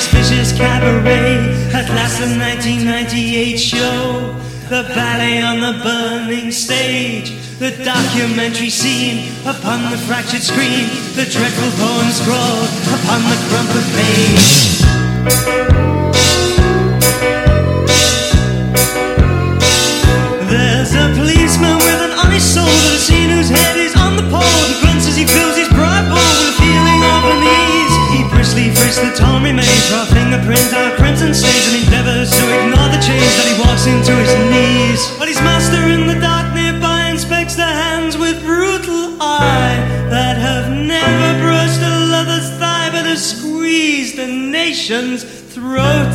in vicious cabaret. At last, the 1998 show. The ballet on the burning stage, the documentary scene upon the fractured screen, the dreadful poem scrawled upon the crumpled page. There's a policeman with an honest soul that has seen whose head is on the pole. He grunts as he fills his pride bowl with a feeling of unease. He briskly frisks the torn remains, raw fingerprints, our crimson stains, and endeavors to ignore the change that he walks into his knees. But his master in the dark nearby inspects the hands with brutal eye that have never brushed a lover's thigh but have squeezed the nation's throat.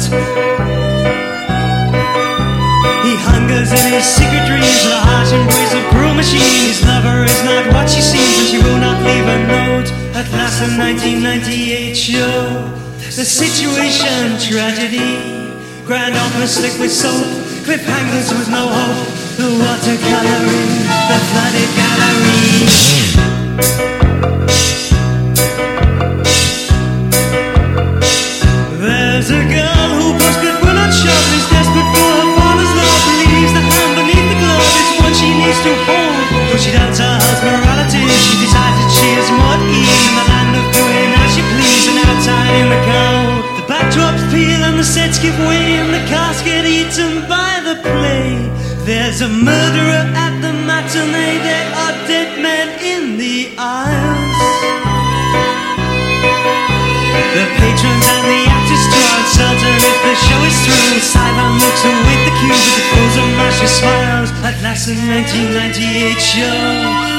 He hungers in his secret dreams for the harsh embrace of cruel machine. His lover is not what she seems, and she will not leave a note. At last, the 1998 show, the situation tragedy. Grand opera slick with soap, cliffhangers with no hope. The watercoloring, the flooded gallery. There's a in the cold. The backdrops peel and the sets give way and the cast get eaten by the play. There's a murderer at the matinee, there are dead men in the aisles. The patrons and the actors draw uncertain if the show is through. Sideline looks await the cue with the pose of mashy smiles. At last, the 1998 show,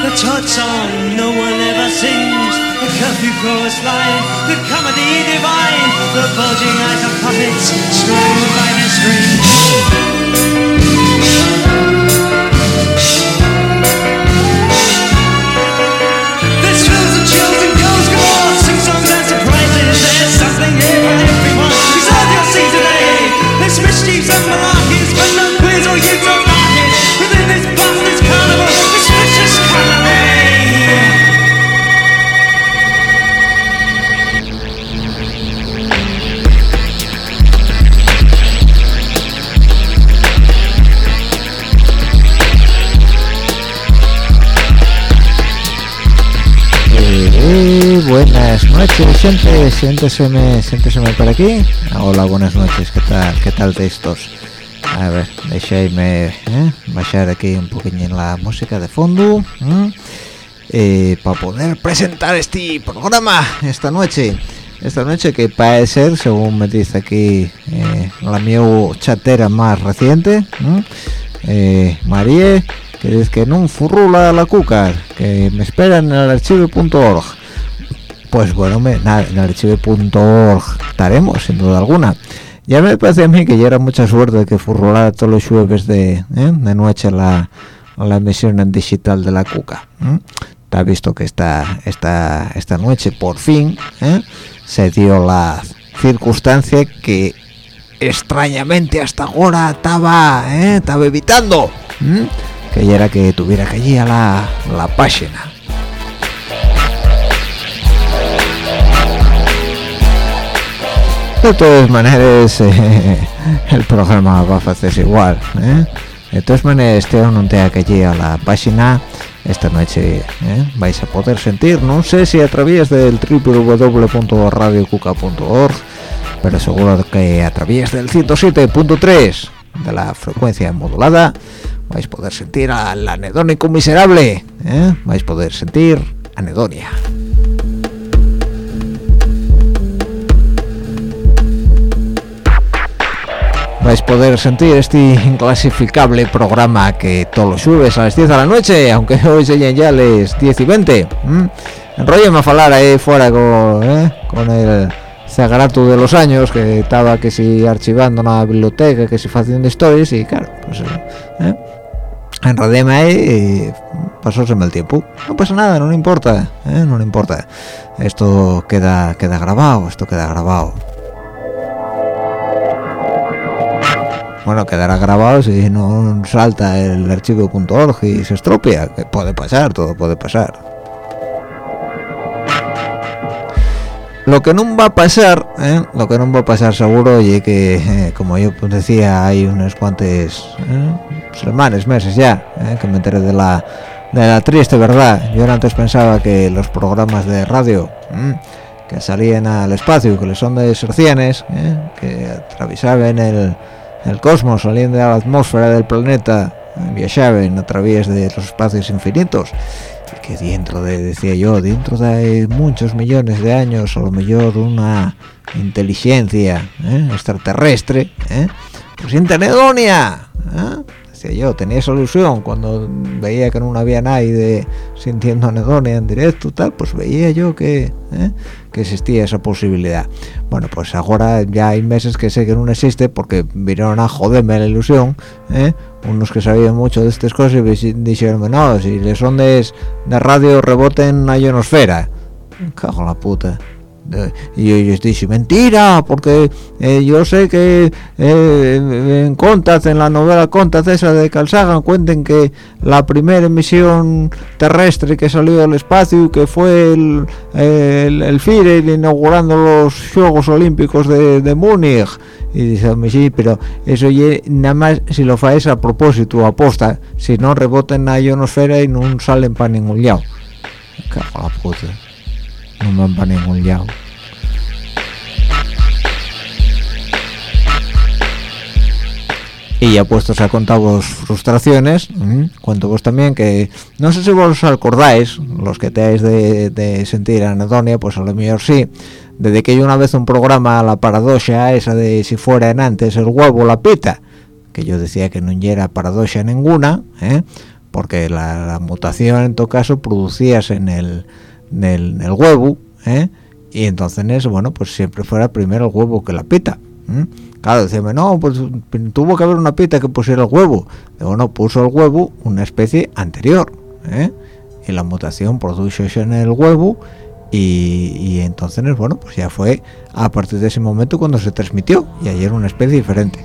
the Todd song no one ever sings. The curfew chorus line, the comedy divine, the bulging eyes of puppets strung by their strings. This thrills and chills and. Sing songs and surprises. There's something here for everyone. Today. There's mischiefs and malarkeys, but no quiz or you noches, gente, siénteseme, siénteseme por aquí. Hola, buenas noches, ¿qué tal? ¿Qué tal de estos? A ver, deixadme eh, baixar aquí un poquillo la música de fondo eh, para poder presentar este programa esta noche. Esta noche que parece ser, según me dice aquí eh, la mi chatera más reciente, eh, María, que dice que no furrula la cuca, que me espera en el archivo.org. Pues bueno, me, nada, en el archivo.org estaremos, sin duda alguna. Ya me parece a mí que ya era mucha suerte que furrulara todos los jueves de, ¿eh? de noche la, la emisión en digital de la cuca. ¿eh? Está visto que esta, esta, esta noche, por fin, ¿eh? se dio la circunstancia que extrañamente hasta ahora estaba ¿eh? estaba evitando que ya era que tuviera que ir a la, la página de todas maneras eh, el programa va a hacerse igual ¿eh? de todas maneras este no tenga que a la página esta noche ¿eh? vais a poder sentir no sé si a través del www.radiocuca.org pero seguro que a través del 107.3 de la frecuencia modulada vais a poder sentir al anedónico miserable ¿eh? vais a poder sentir anedonia vais a poder sentir este inclasificable programa que todos los jueves a las 10 de la noche aunque hoy sean ya las 10 y 20 enrolleme a hablar ahí fuera con, ¿eh? con el zagrato de los años que estaba que si archivando una biblioteca que si haciendo stories y claro pues ¿eh? enredéme ahí y pasóseme el tiempo no pasa nada no importa ¿eh? no importa esto queda queda grabado esto queda grabado bueno quedará grabado si no salta el archivo.org y se estropia que puede pasar todo puede pasar. Lo que no va a pasar ¿eh? lo que no va a pasar seguro y que eh, como yo pues decía hay unos cuantos ¿eh? semanas meses ya que me enteré de la de la triste verdad. Yo antes pensaba que los programas de radio que salían al espacio que les son de sercianes que atravesaban el, el cosmos salían de la atmósfera del planeta viajaban a través de los espacios infinitos que dentro de, decía yo, dentro de muchos millones de años, a lo mejor una inteligencia ¿eh? extraterrestre, ¿eh? pues internedonia, ¿eh? Yo, tenía esa ilusión cuando veía que no había nadie sintiendo anedonia en directo, tal, pues veía yo que, ¿eh? que existía esa posibilidad. Bueno, pues ahora ya hay meses que sé que no existe porque vinieron a joderme la ilusión, ¿eh? unos que sabían mucho de estas cosas y dijeron, no, si les ondes de radio reboten a ionosfera. Cago la puta y yo les dije mentira porque eh, yo sé que eh, en Contas en la novela Contas esa de Calzagan cuenten que la primera emisión terrestre que salió al espacio que fue el, el, el inaugurando los Juegos Olímpicos de, de Múnich y dice sí pero eso ya nada más si lo faes a propósito aposta. Si no reboten la ionosfera y no salen para ningún lado cago la puta no van para ningún lado y ya puestos a contar vos frustraciones cuento vos también que no sé si vos acordáis los que teáis de, de sentir anedonia pues a lo mejor sí desde que hay una vez un programa la paradoja esa de si fuera en antes el huevo la pita que yo decía que no era paradoja ninguna ¿eh? porque la, mutación en todo caso producías en el, en el, huevo ¿eh? y entonces bueno pues siempre fuera primero el huevo que la pita claro decíame no pues tuvo que haber una pita que pusiera el huevo digo no puso el huevo una especie anterior ¿eh? y la mutación produjo en el huevo y, entonces bueno pues ya fue a partir de ese momento cuando se transmitió y ayer una especie diferente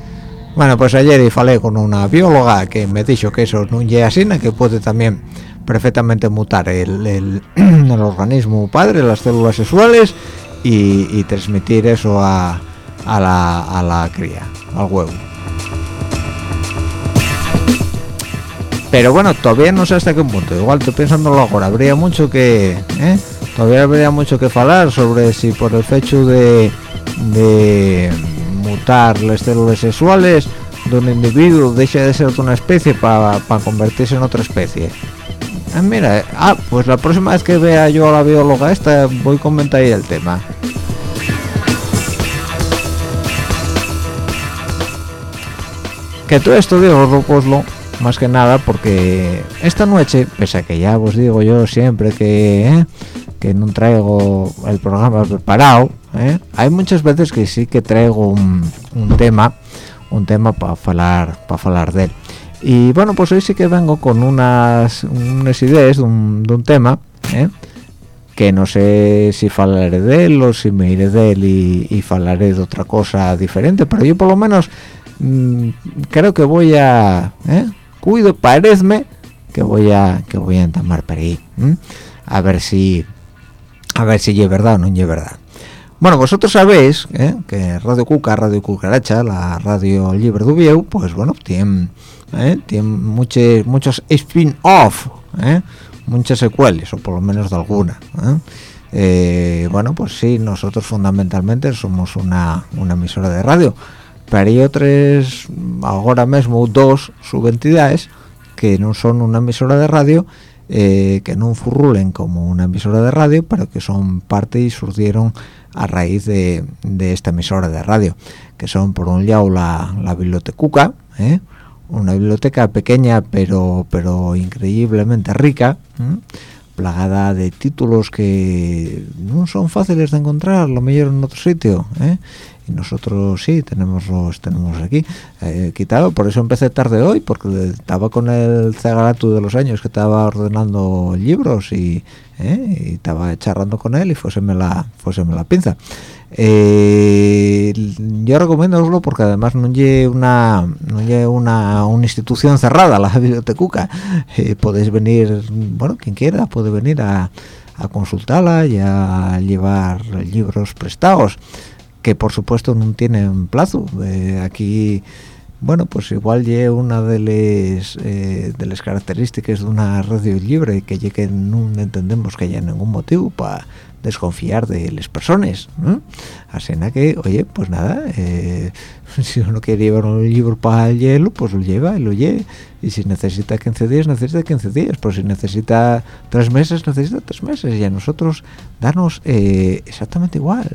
bueno pues ayer y falé con una bióloga que me dijo que eso no es así que puede también perfectamente mutar el, el, organismo padre las células sexuales y, transmitir eso a, a, la, a la cría al huevo. Pero bueno todavía no sé hasta qué punto. Igual estoy pensándolo ahora. Habría mucho que ¿eh? todavía habría mucho que hablar sobre si por el hecho de, de mutar las células sexuales de un individuo deja de ser una especie para convertirse en otra especie ah, mira ah pues la próxima vez que vea yo a la bióloga esta voy a comentar el tema que todo esto digo lo más que nada porque esta noche pese a que ya os digo yo siempre que ¿eh? que no traigo el programa preparado ¿eh? hay muchas veces que sí que traigo un, tema un tema para hablar para hablar de él y bueno pues hoy sí que vengo con unas unas ideas de un, tema ¿eh? que no sé si hablaré de él o si me iré de él y, y hablaré de otra cosa diferente pero yo por lo menos mm, creo que voy a ¿eh? cuido parezme que voy a que voy a entamar por ahí a ver si a ver si es verdad o no es verdad bueno vosotros sabéis ¿eh? que Radio Cuca Radio Cucaracha la radio libre de pues bueno tiene ¿eh? tiene muchos muchos spin-off ¿eh? muchas secuelas o por lo menos de alguna bueno pues sí nosotros fundamentalmente somos una, emisora de radio pero hay otras ahora mismo dos subentidades que no son una emisora de radio eh, que no furrulen como una emisora de radio pero que son parte y surgieron a raíz de, esta emisora de radio que son por un lado la, la bibliotecuca ¿eh? Una biblioteca pequeña pero pero increíblemente rica plagada de títulos que no son fáciles de encontrar lo mejor en otro sitio ¿eh? y nosotros sí tenemos los tenemos aquí eh, quitado por eso empecé tarde hoy porque estaba con el zagaratu de los años que estaba ordenando libros y, ¿eh? estaba charlando con él y fuéseme la fuéseme la pinza eh, yo recomiendo porque además no lleve una no una, una, institución cerrada la biblioteca eh, podéis venir bueno quien quiera puede venir a, a consultarla y a llevar libros prestados que por supuesto no tienen plazo. Eh, aquí bueno pues igual lleve una de las de las características de una radio libre que llegue no entendemos que haya ningún motivo para desconfiar de las personas en que oye pues nada eh, si uno quiere llevar un libro para el hielo pues lo lleva y lo lleva y si necesita 15 días necesita 15 días. Pero si necesita tres meses necesita tres meses. Y a nosotros darnos eh, exactamente igual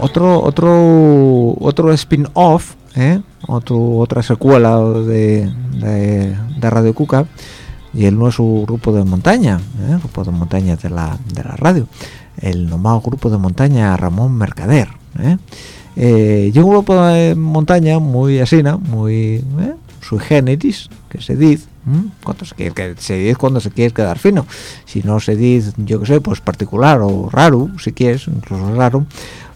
otro otro otro spin-off ¿eh? otra secuela de, de, Radio Cuca y él no es un grupo de montaña ¿eh? grupo de montaña de la, de la radio el nomado grupo de montaña Ramón Mercader ¿eh? y un grupo de montaña muy asina muy sui generis que se dice cuando se quiere se dice cuando se quiere quedar fino si no se dice yo que sé pues particular o raro si quieres incluso raro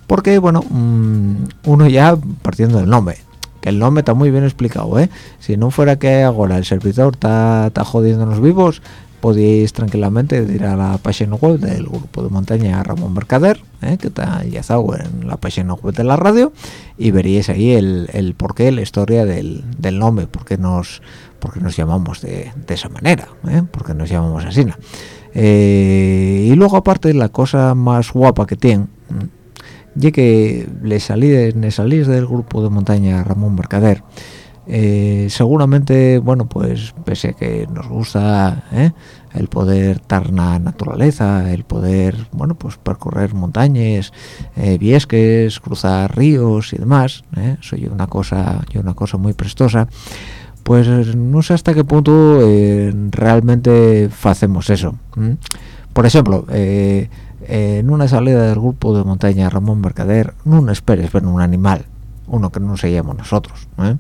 porque bueno mm, uno ya partiendo del nombre que el nombre está muy bien explicado ¿eh? si no fuera que ahora el servidor está, está jodiéndonos vivos podéis tranquilamente ir a la página web del grupo de montaña Ramón Mercader ¿eh? que está enlazado en la página web de la radio y veríais ahí el, el porqué, la historia del, nombre, porque nos porque nos llamamos de, esa manera, ¿eh? porque nos llamamos así. Eh, y luego aparte la cosa más guapa que tiene ya que le salí, le salí del grupo de montaña Ramón Mercader eh, seguramente bueno pues pese a que nos gusta ¿eh? el poder estar la naturaleza el poder bueno pues percorrer montañas eh, viesques cruzar ríos y demás soy una cosa yo una cosa muy prestosa pues no sé hasta qué punto realmente hacemos eso por ejemplo en una salida del grupo de montaña Ramón Mercader no esperes ver un animal uno que no seguimos nosotros ¿eh?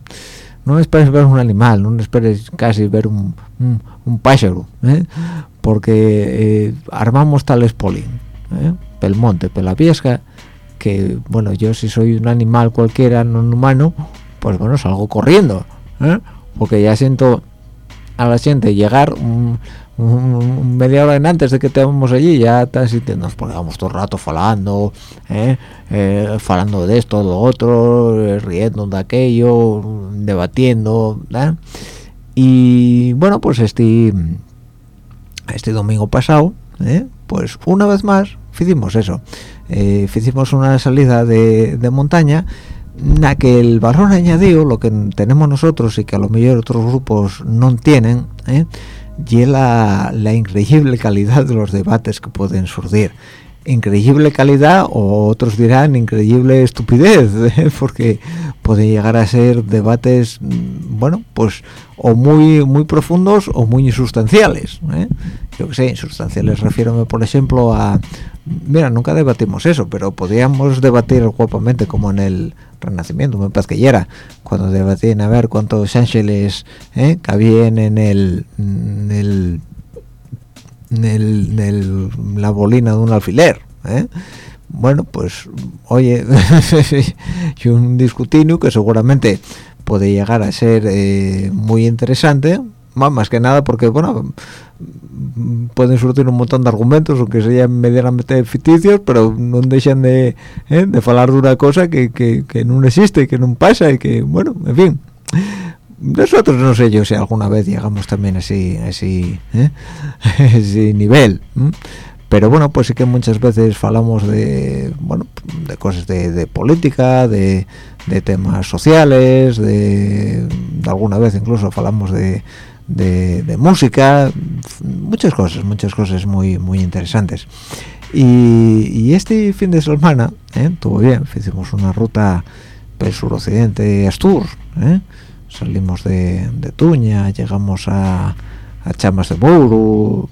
no esperes ver un animal no esperes casi ver un, un, pájaro ¿eh? porque eh, armamos tales polín pel monte pela piesca que bueno yo si soy un animal cualquiera no humano pues bueno salgo corriendo porque ya siento a la gente llegar un, media hora antes de que estemos allí ya porque vamos todo el rato falando ¿eh? Eh, falando de esto de otro riendo de aquello debatiendo y bueno pues este este domingo pasado ¿eh? pues una vez más hicimos eso hicimos una salida de, de montaña na que el valor añadido lo que tenemos nosotros y que a lo mejor otros grupos no tienen ¿eh? Y la, la increíble calidad de los debates que pueden surgir increíble calidad o otros dirán increíble estupidez ¿eh? porque pueden llegar a ser debates mm, bueno pues o muy muy profundos o muy insustanciales ¿eh? yo que sé insustanciales refiero por ejemplo a mira nunca debatimos eso pero podríamos debatir guapamente como en el renacimiento me parece que ya era cuando debatían a ver cuántos ángeles ¿eh? cabían en el, en el en, la bolina de un alfiler ¿eh? bueno pues oye y un discutinio que seguramente puede llegar a ser eh, muy interesante más que nada porque bueno pueden surgir un montón de argumentos aunque sean medianamente ficticios pero no dejan de, ¿eh? de hablar de una cosa que, que, no existe que no pasa y que bueno en fin nosotros no sé yo si alguna vez llegamos también a ese, ese, ¿eh? ese nivel pero bueno pues sí que muchas veces hablamos de bueno de cosas de, política de, de, temas sociales de, alguna vez incluso hablamos de, de, música, muchas cosas, muchas cosas muy muy interesantes. Y, este fin de semana, ¿eh? estuvo bien, hicimos una ruta por suroccidente Astur, ¿eh? salimos de, Tuña, llegamos a, a Chamas de Bouro,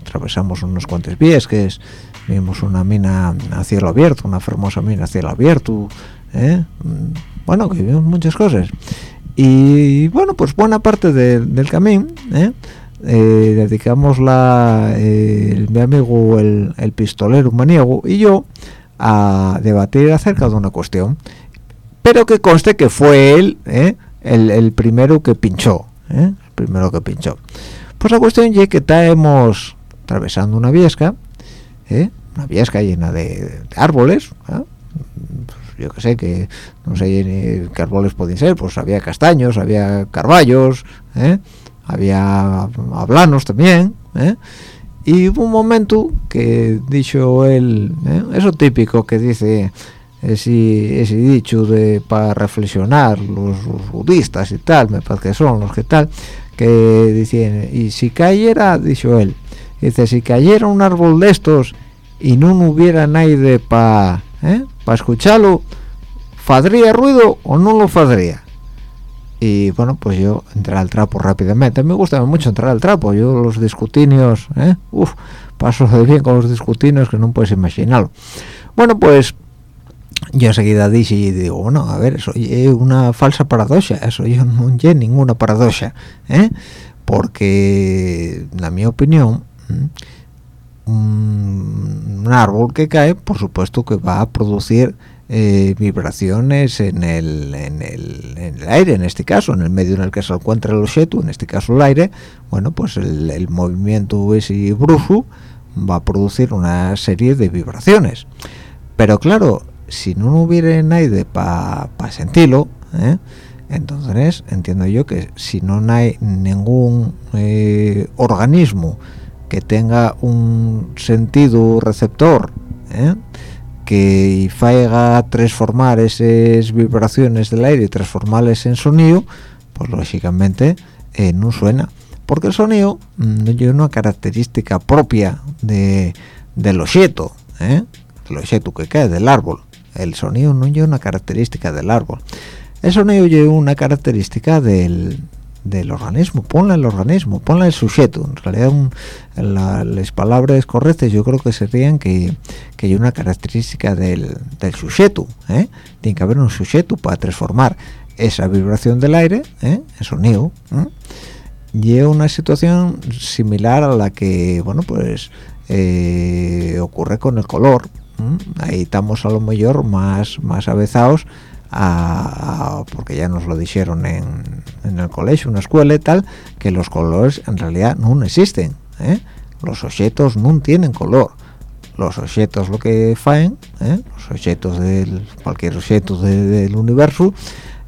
atravesamos unos cuantos viesques, vimos una mina a cielo abierto, una famosa mina a cielo abierto, ¿eh? bueno, que vimos muchas cosas. Y bueno, pues buena parte del camino, ¿eh? Eh, dedicamos la, mi amigo el, pistolero maniego y yo a debatir acerca de una cuestión, pero que conste que fue él el, primero que pinchó, el primero que pinchó. Pues la cuestión es que estamos atravesando una viesca, una viesca llena de, árboles, yo que sé, que no sé qué árboles pueden ser, pues había castaños, había carballos, ¿eh? había hablanos también, ¿eh? y hubo un momento que dicho él, ¿eh? eso típico que dice ese, ese dicho de para reflexionar los, budistas y tal, me parece que son los que tal, que dicen, y si cayera, dicho él, dice, si cayera un árbol de estos y no hubiera nadie para ¿eh? para escucharlo ¿fadría ruido o no lo fadría? y bueno pues yo entré al trapo rápidamente me gusta mucho entrar al trapo yo los discutinios ¿eh? Uf, paso de bien con los discutinios que no puedes imaginarlo bueno pues yo enseguida dije y digo bueno a ver eso es una falsa paradoja eso yo no es ninguna paradoja ¿eh? porque la mi opinión un, árbol que cae, por supuesto que va a producir eh, vibraciones en el, en, el, aire, en este caso, en el medio en el que se encuentra el objeto, en este caso el aire, bueno, pues el, movimiento ese brusco va a producir una serie de vibraciones. Pero claro, si no hubiera aire para sentirlo, ¿eh? entonces entiendo yo que si no hay ningún eh, organismo que tenga un sentido receptor ¿eh? que faiga transformar esas vibraciones del aire y transformarlas en sonido pues lógicamente eh, no suena porque el sonido no es una característica propia de, del objeto ¿eh? el objeto que cae del árbol el sonido no es una característica del árbol el sonido es una característica del, del organismo, ponla el organismo, ponla el sujeto. En realidad, las palabras correctas yo creo que serían que, hay una característica del, sujeto. ¿eh? Tiene que haber un sujeto para transformar esa vibración del aire ¿eh? en sonido. ¿eh? Una situación similar a la que, bueno, pues eh, ocurre con el color. Ahí estamos a lo mejor más, más avezados porque ya nos lo dijeron en, el colegio, una escuela y tal, que los colores en realidad no existen. ¿eh? Los objetos no tienen color. Los objetos lo que faen, ¿eh? los objetos del cualquier objeto del universo,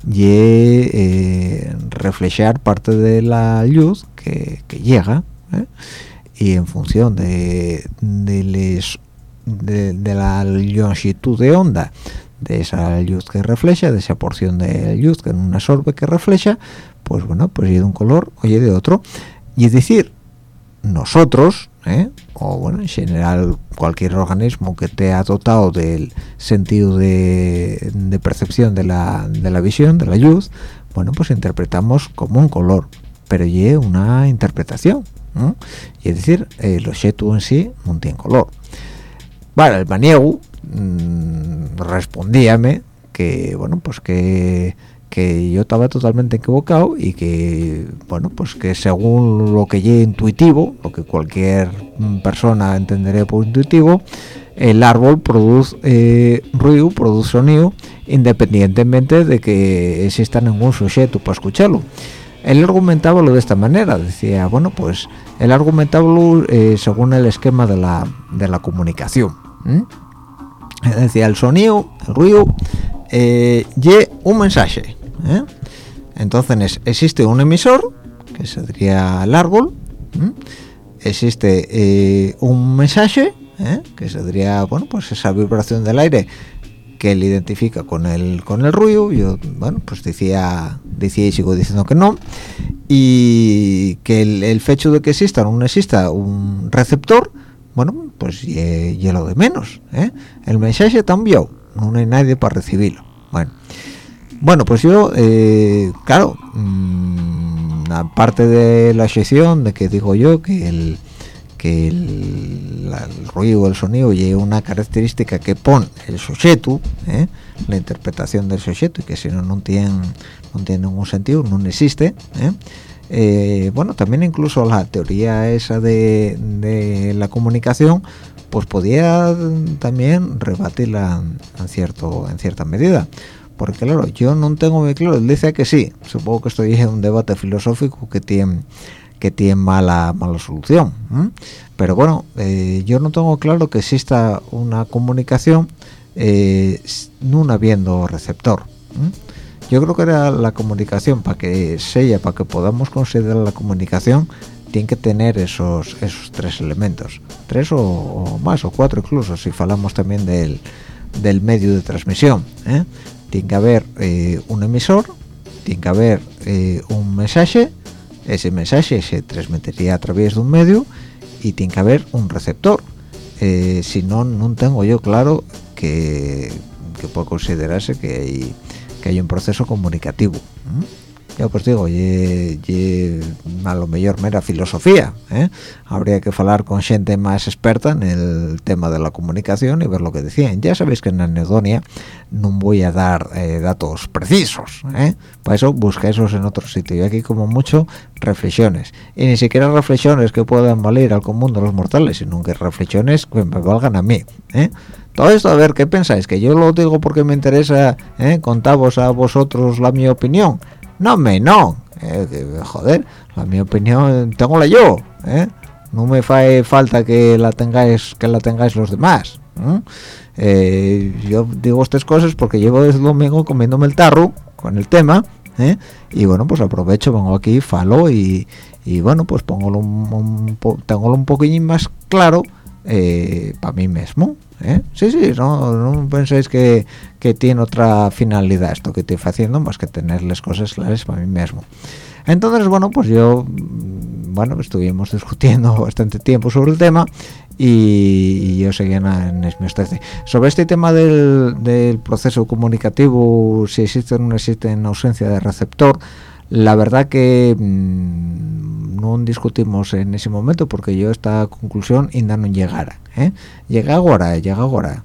y eh, reflejar parte de la luz que, llega y en función de, de la longitud de onda de esa luz que refleja, de esa porción de luz que en una sorbe que refleja, pues bueno, pues y de un color, oye de otro. Y es decir, nosotros, ¿eh? o bueno, en general cualquier organismo que te ha dotado del sentido de, percepción de la, de la, visión, de la luz, bueno, pues interpretamos como un color, pero y una interpretación. Y es decir, el objeto en sí no tiene color. Vale, el maniego mmm, respondíame que bueno pues que que yo estaba totalmente equivocado y que bueno pues que según lo que yo intuitivo lo que cualquier persona entendería por intuitivo el árbol produce eh, ruido produce sonido independientemente de que exista ningún sujeto para escucharlo. Él argumentaba lo de esta manera decía bueno pues él argumentaba eh, según el esquema de la, de la comunicación decía el sonido el ruido eh, y un mensaje ¿eh? entonces existe un emisor que sería el árbol existe eh, un mensaje que sería bueno pues esa vibración del aire que él identifica con el con el ruido. Yo bueno pues decía decía y sigo diciendo que no. Y que el, fecho de que exista o no exista un receptor bueno pues ya lo de menos ¿eh? el mensaje enviado no hay nadie para recibirlo bueno bueno pues yo eh, claro mm, aparte de la excepción de que digo yo que el que el, ruido el sonido lleva una característica que pone el sujeto ¿eh? la interpretación del sujeto y que si no no tiene no tiene ningún sentido no existe ¿eh? Eh, bueno también incluso la teoría esa de, la comunicación pues podía también rebatirla en cierto en cierta medida. Porque claro yo no tengo muy claro él dice que sí supongo que estoy en un debate filosófico que tiene que tiene mala mala solución pero bueno eh, yo no tengo claro que exista una comunicación eh, no habiendo receptor yo creo que era la comunicación para que sea para que podamos considerar la comunicación tiene que tener esos esos tres elementos tres o, más o cuatro incluso si hablamos también del, del medio de transmisión ¿eh? tiene que haber un emisor tiene que haber un mensaje ese mensaje se transmitiría a través de un medio y tiene que haber un receptor eh, si no no tengo yo claro que, que puede considerarse que hay que hay un proceso comunicativo ya pues digo a lo mejor mera filosofía ¿eh? habría que hablar con gente más experta en el tema de la comunicación y ver lo que decían ya sabéis que en anedonia no voy a dar eh, datos precisos ¿eh? para eso esos en otro sitio y aquí como mucho reflexiones y ni siquiera reflexiones que puedan valer al común de los mortales sino que reflexiones que me valgan a mí. Todo esto a ver qué pensáis que yo lo digo porque me interesa ¿eh? contaros a vosotros la mi opinión no me no. Eh, joder la mi opinión tengo la yo ¿eh? no me fae falta que la tengáis que la tengáis los demás eh, yo digo estas cosas porque llevo desde domingo comiéndome el tarro con el tema y bueno pues aprovecho vengo aquí falo y, y bueno pues pongo un, tengo un poquillín más claro para mí mismo ¿Eh? Sí, sí, no, penséis que, tiene otra finalidad esto que estoy haciendo más que tener las cosas claras para mí mismo. Entonces, bueno, pues yo, mm, bueno, estuvimos discutiendo bastante tiempo sobre el tema y, yo seguía en, mi Sobre este tema del, proceso comunicativo, si existe o no existe en ausencia de receptor, la verdad que mm, no discutimos en ese momento porque yo esta conclusión ainda no llegara ¿eh? llega ahora llega ahora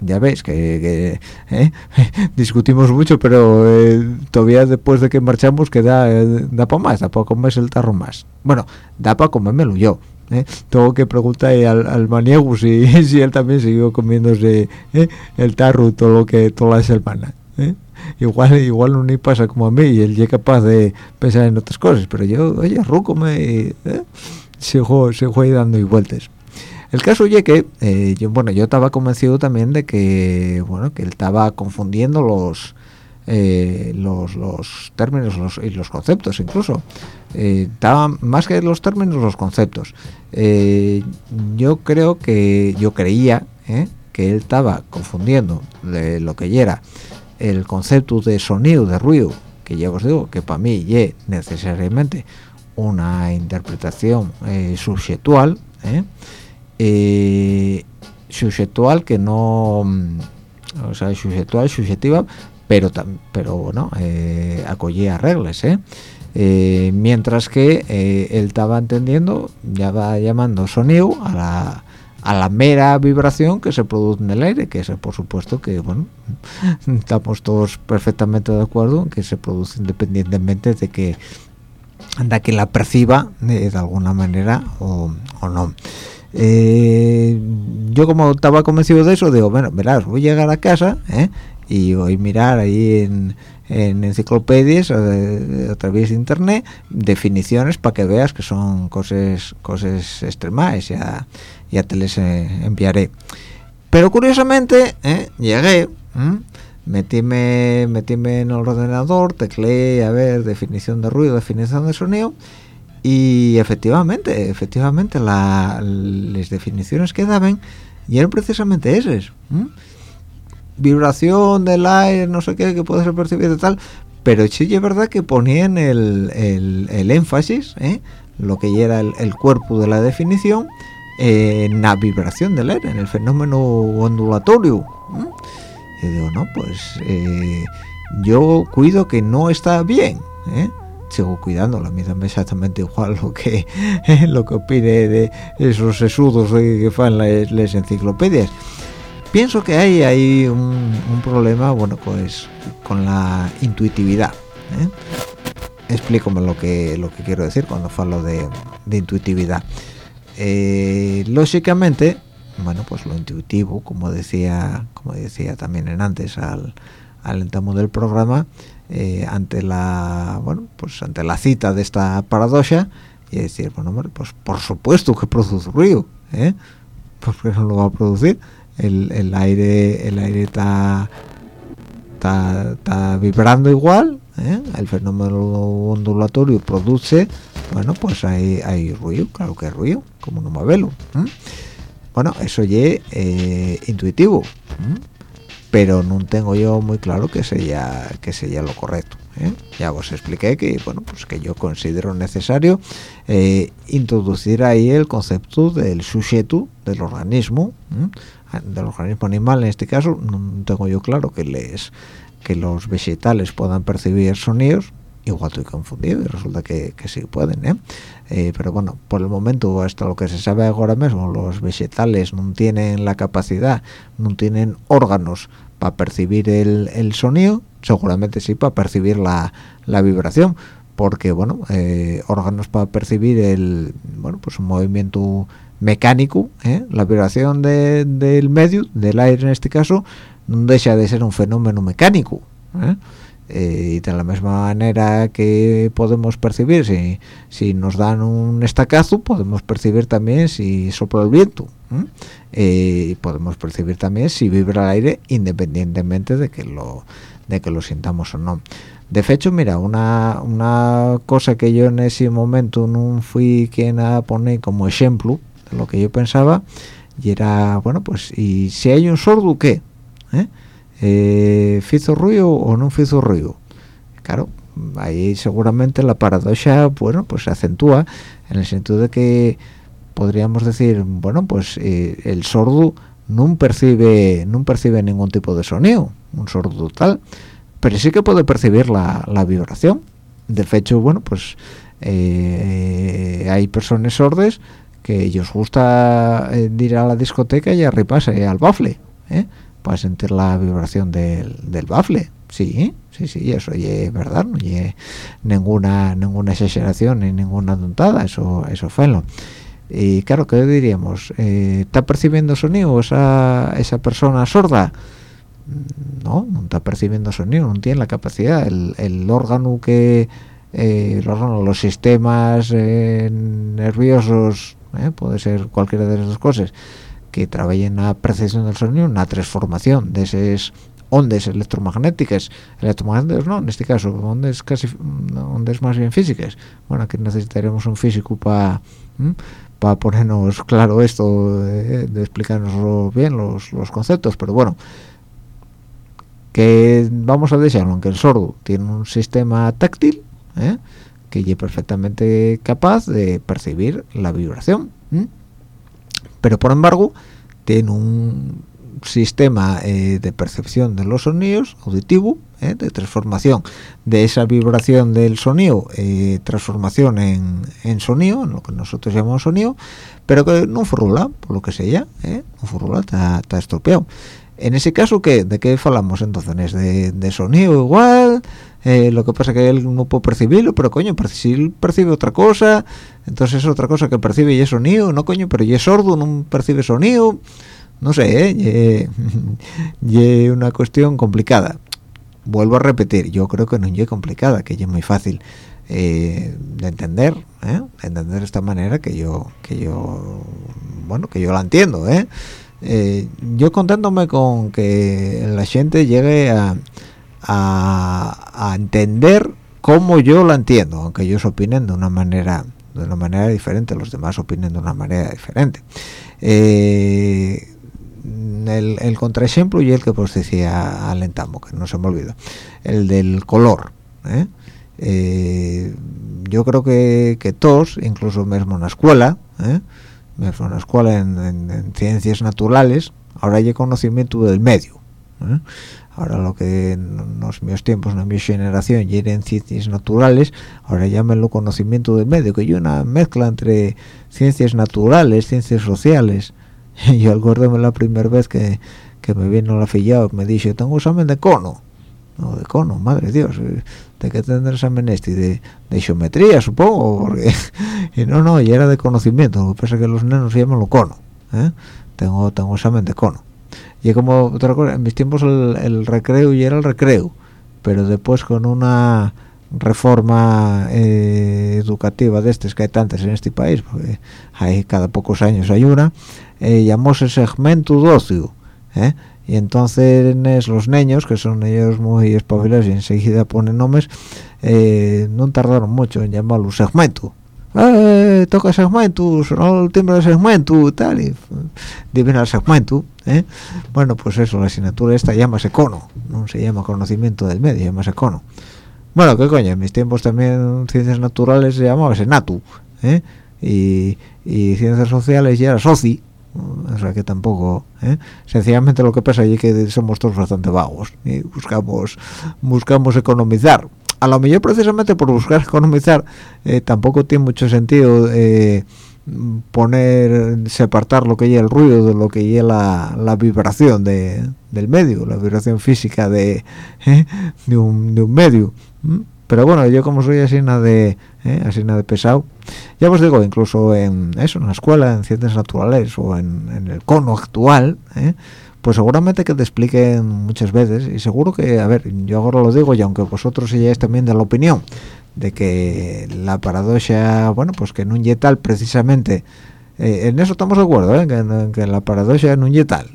ya veis que, ¿eh? discutimos mucho pero eh, todavía después de que marchamos queda da para más da para comerse el tarro más bueno da para comérmelo yo ¿eh? tengo que preguntar al, al maniego si, si él también siguió comiéndose el tarro todo lo que toda la semana igual igual no ni pasa como a mí y él es capaz de pensar en otras cosas pero yo oye ruco me ¿eh? fue dando y vueltas. El caso es que eh, yo bueno yo estaba convencido también de que bueno que él estaba confundiendo los eh, los, los, términos y los conceptos incluso. Estaba más que los términos los conceptos. Yo creo que yo creía que él estaba confundiendo lo que ya era el concepto de sonido, de ruido, que ya os digo que para mí es necesariamente una interpretación eh, subjetual, ¿eh? Eh, subjetual que no, o sea, subjetual, subjetiva, pero pero bueno, acogía reglas, mientras que él estaba entendiendo, ya va llamando sonido a la a la mera vibración que se produce en el aire, que es por supuesto que, bueno, estamos todos perfectamente de acuerdo en que se produce independientemente de que anda que la perciba de, alguna manera o, no. Eh, yo como estaba convencido de eso, digo, bueno, verás, voy a llegar a casa ¿eh? Y voy a mirar ahí en, enciclopedias a, través de internet definiciones para que veas que son cosas cosas extremas ya ya te les eh, enviaré. Pero curiosamente eh, llegué metíme, metíme en el ordenador tecleé a ver definición de ruido definición de sonido y efectivamente efectivamente las definiciones que daban y eran precisamente esas vibración del aire no sé qué que puede ser percibida tal pero sí es verdad que ponían el, el, énfasis ¿eh? lo que era el, cuerpo de la definición en la vibración del aire en el fenómeno ondulatorio y digo no pues eh, yo cuido que no está bien ¿eh? sigo cuidando a mí también exactamente igual lo que lo que opine de esos sesudos que fan las, enciclopedias pienso que hay hay un, problema bueno pues con la intuitividad ¿eh? explícame lo que lo que quiero decir cuando falo de, de intuitividad eh, lógicamente bueno pues lo intuitivo como decía como decía también en antes al al entamo del programa eh, ante la bueno pues ante la cita de esta paradoja y decir bueno hombre, pues por supuesto que produce ruido ¿eh? porque no lo va a producir el, el aire el aire está está vibrando igual ¿eh? el fenómeno ondulatorio produce bueno pues hay, hay ruido claro que ruido como un modelo bueno eso ya eh, intuitivo pero no tengo yo muy claro que sea que sea lo correcto ¿eh? ya os expliqué que bueno pues que yo considero necesario eh, introducir ahí el concepto del sujeto del organismo del organismo animal en este caso no tengo yo claro que les que los vegetales puedan percibir sonidos igual estoy confundido y resulta que, que sí pueden ¿eh? ¿eh? pero bueno por el momento hasta lo que se sabe ahora mismo los vegetales no tienen la capacidad no tienen órganos para percibir el, el sonido seguramente sí para percibir la, la vibración porque bueno eh, órganos para percibir el bueno pues un movimiento mecánico ¿eh? la vibración del medio del aire en este caso no deja de ser un fenómeno mecánico ¿eh? Eh, y de la misma manera que podemos percibir si, si nos dan un estacazo podemos percibir también si sopla el viento eh, y podemos percibir también si vibra el aire independientemente de que lo de que lo sintamos o no de hecho mira una, una cosa que yo en ese momento no fui quien a poner como ejemplo lo que yo pensaba y era bueno pues y si hay un sordo qué ¿Eh? eh, ¿fizo ruido o no fizo ruido? Claro, ahí seguramente la paradoja, bueno, pues se acentúa en el sentido de que podríamos decir, bueno, pues eh, el sordo no percibe, percibe ningún tipo de sonido, un sordo total, pero sí que puede percibir la, vibración. De hecho, bueno, pues eh, hay personas sordas que ellos gusta eh, ir a la discoteca y arribarse al bafle, ¿eh? para sentir la vibración del, del bafle. Sí sí sí eso es verdad no hay ninguna ninguna exageración ni ninguna tontada eso eso fue y claro qué diríamos eh, está percibiendo sonido esa esa persona sorda no no está percibiendo sonido no tiene la capacidad. El, el órgano que eh, los sistemas eh, nerviosos puede ser cualquiera de esas cosas que trabajen en la percepción del sonido, una transformación de esas ondas electromagnéticas, electromagnéticas no, en este caso, ondas casi, ondas más bien físicas. Bueno, aquí necesitaremos un físico para para ponernos claro esto, de, explicarnos bien los, los conceptos, pero bueno, que vamos a desearlo, aunque el sordo tiene un sistema táctil, ¿eh? Que es perfectamente capaz de percibir la vibración pero por embargo tiene un sistema eh, de percepción de los sonidos auditivo eh, de transformación de esa vibración del sonido eh, transformación en, en, sonido en lo que nosotros llamamos sonido pero que no furula por lo que sea no furula está, estropeado. En ese caso ¿qué? de qué hablamos entonces de sonido igual eh, lo que pasa que él no puede percibirlo pero coño si él percibe otra cosa entonces es otra cosa que percibe y es sonido no coño pero y es sordo no percibe sonido no sé ¿eh? y una cuestión complicada vuelvo a repetir yo creo que no es complicada que es muy fácil eh, de entender ¿eh? de entender de esta manera que yo que yo bueno que yo la entiendo ¿eh? Eh, yo contándome con que la gente llegue a, a, entender cómo yo la entiendo, aunque ellos opinen de una manera de una manera diferente, los demás opinen de una manera diferente. Eh, el, el y el que pues decía alentamos, que no se me olvidó, el del color. ¿eh? Eh, yo creo que, todos, incluso mismo en la escuela, mismo en la escuela en, ciencias naturales, ahora hay conocimiento del medio. Ahora lo que en los míos tiempos, en mi generación, ya eran ciencias naturales, ahora llámenlo conocimiento del medio, que hay una mezcla entre ciencias naturales, ciencias sociales. Yo acuérdame la primera vez que, que me vino la fillado, me dice, tengo examen de cono. No, de cono, madre Dios, eh, de qué tener examen este, de, de geometría, supongo, porque, y no, no, ya era de conocimiento, lo que pasa es que los nenos llaman lo cono, ¿eh? tengo, tengo examen de cono y como otra cosa en mis tiempos el, recreo y era el recreo pero después con una reforma eh, educativa de estas que hay tantas en este país porque hay cada pocos años hay una eh, llamóse segmento de ocio ¿eh? y entonces los niños que son ellos muy espabilados y enseguida ponen nombres no tardaron mucho en llamarlo segmento eh, toca segmento, sonó el timbre de segmento, tal, y divina el segmento, ¿eh? Bueno, pues eso, la asignatura esta llama cono, no se llama conocimiento del medio, llama cono. Bueno, qué coño, en mis tiempos también ciencias naturales se llamaba senatu, ¿eh? Y, y ciencias sociales ya era soci, o sea que tampoco ¿eh? sencillamente lo que pasa es que somos todos bastante vagos y buscamos buscamos economizar a lo mejor precisamente por buscar economizar eh, tampoco tiene mucho sentido eh, poner separar lo que lleva el ruido de lo que lleva la, vibración de, del medio la vibración física de, eh, de, un, de un medio pero bueno yo como soy así nada de así nada de pesado ya os digo incluso en eso en la escuela en ciencias naturales o en, en el cono actual pues seguramente que te expliquen muchas veces y seguro que, a ver, yo ahora lo digo y aunque vosotros seáis también de la opinión de que la paradoja, bueno, pues que en un yetal precisamente, eh, en eso estamos de acuerdo, ¿eh? que, la paradoja en un yetal.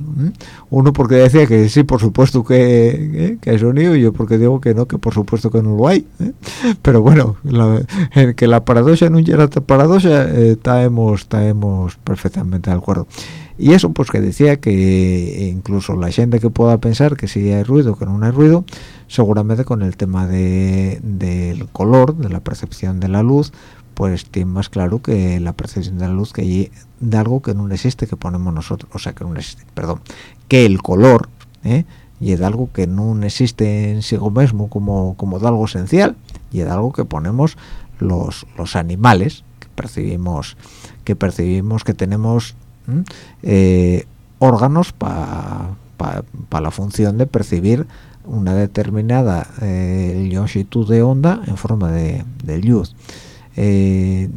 Uno porque decía que sí, por supuesto que, ¿eh? que hay sonido, y yo porque digo que no, que por supuesto que no lo hay. ¿eh? Pero bueno, que la paradoja en un yetal paradoja, estamos perfectamente de acuerdo y eso pues que decía que incluso la gente que pueda pensar que si hay ruido que no hay ruido seguramente con el tema de, del color de la percepción de la luz pues tiene más claro que la percepción de la luz que hay de algo que no existe que ponemos nosotros o sea que no existe perdón que el color ¿eh? y es algo que no existe en sí mismo como como de algo esencial y es algo que ponemos los los animales que percibimos que percibimos que tenemos eh, órganos para la función de percibir una determinada eh, longitud de onda en forma de, luz. Eh,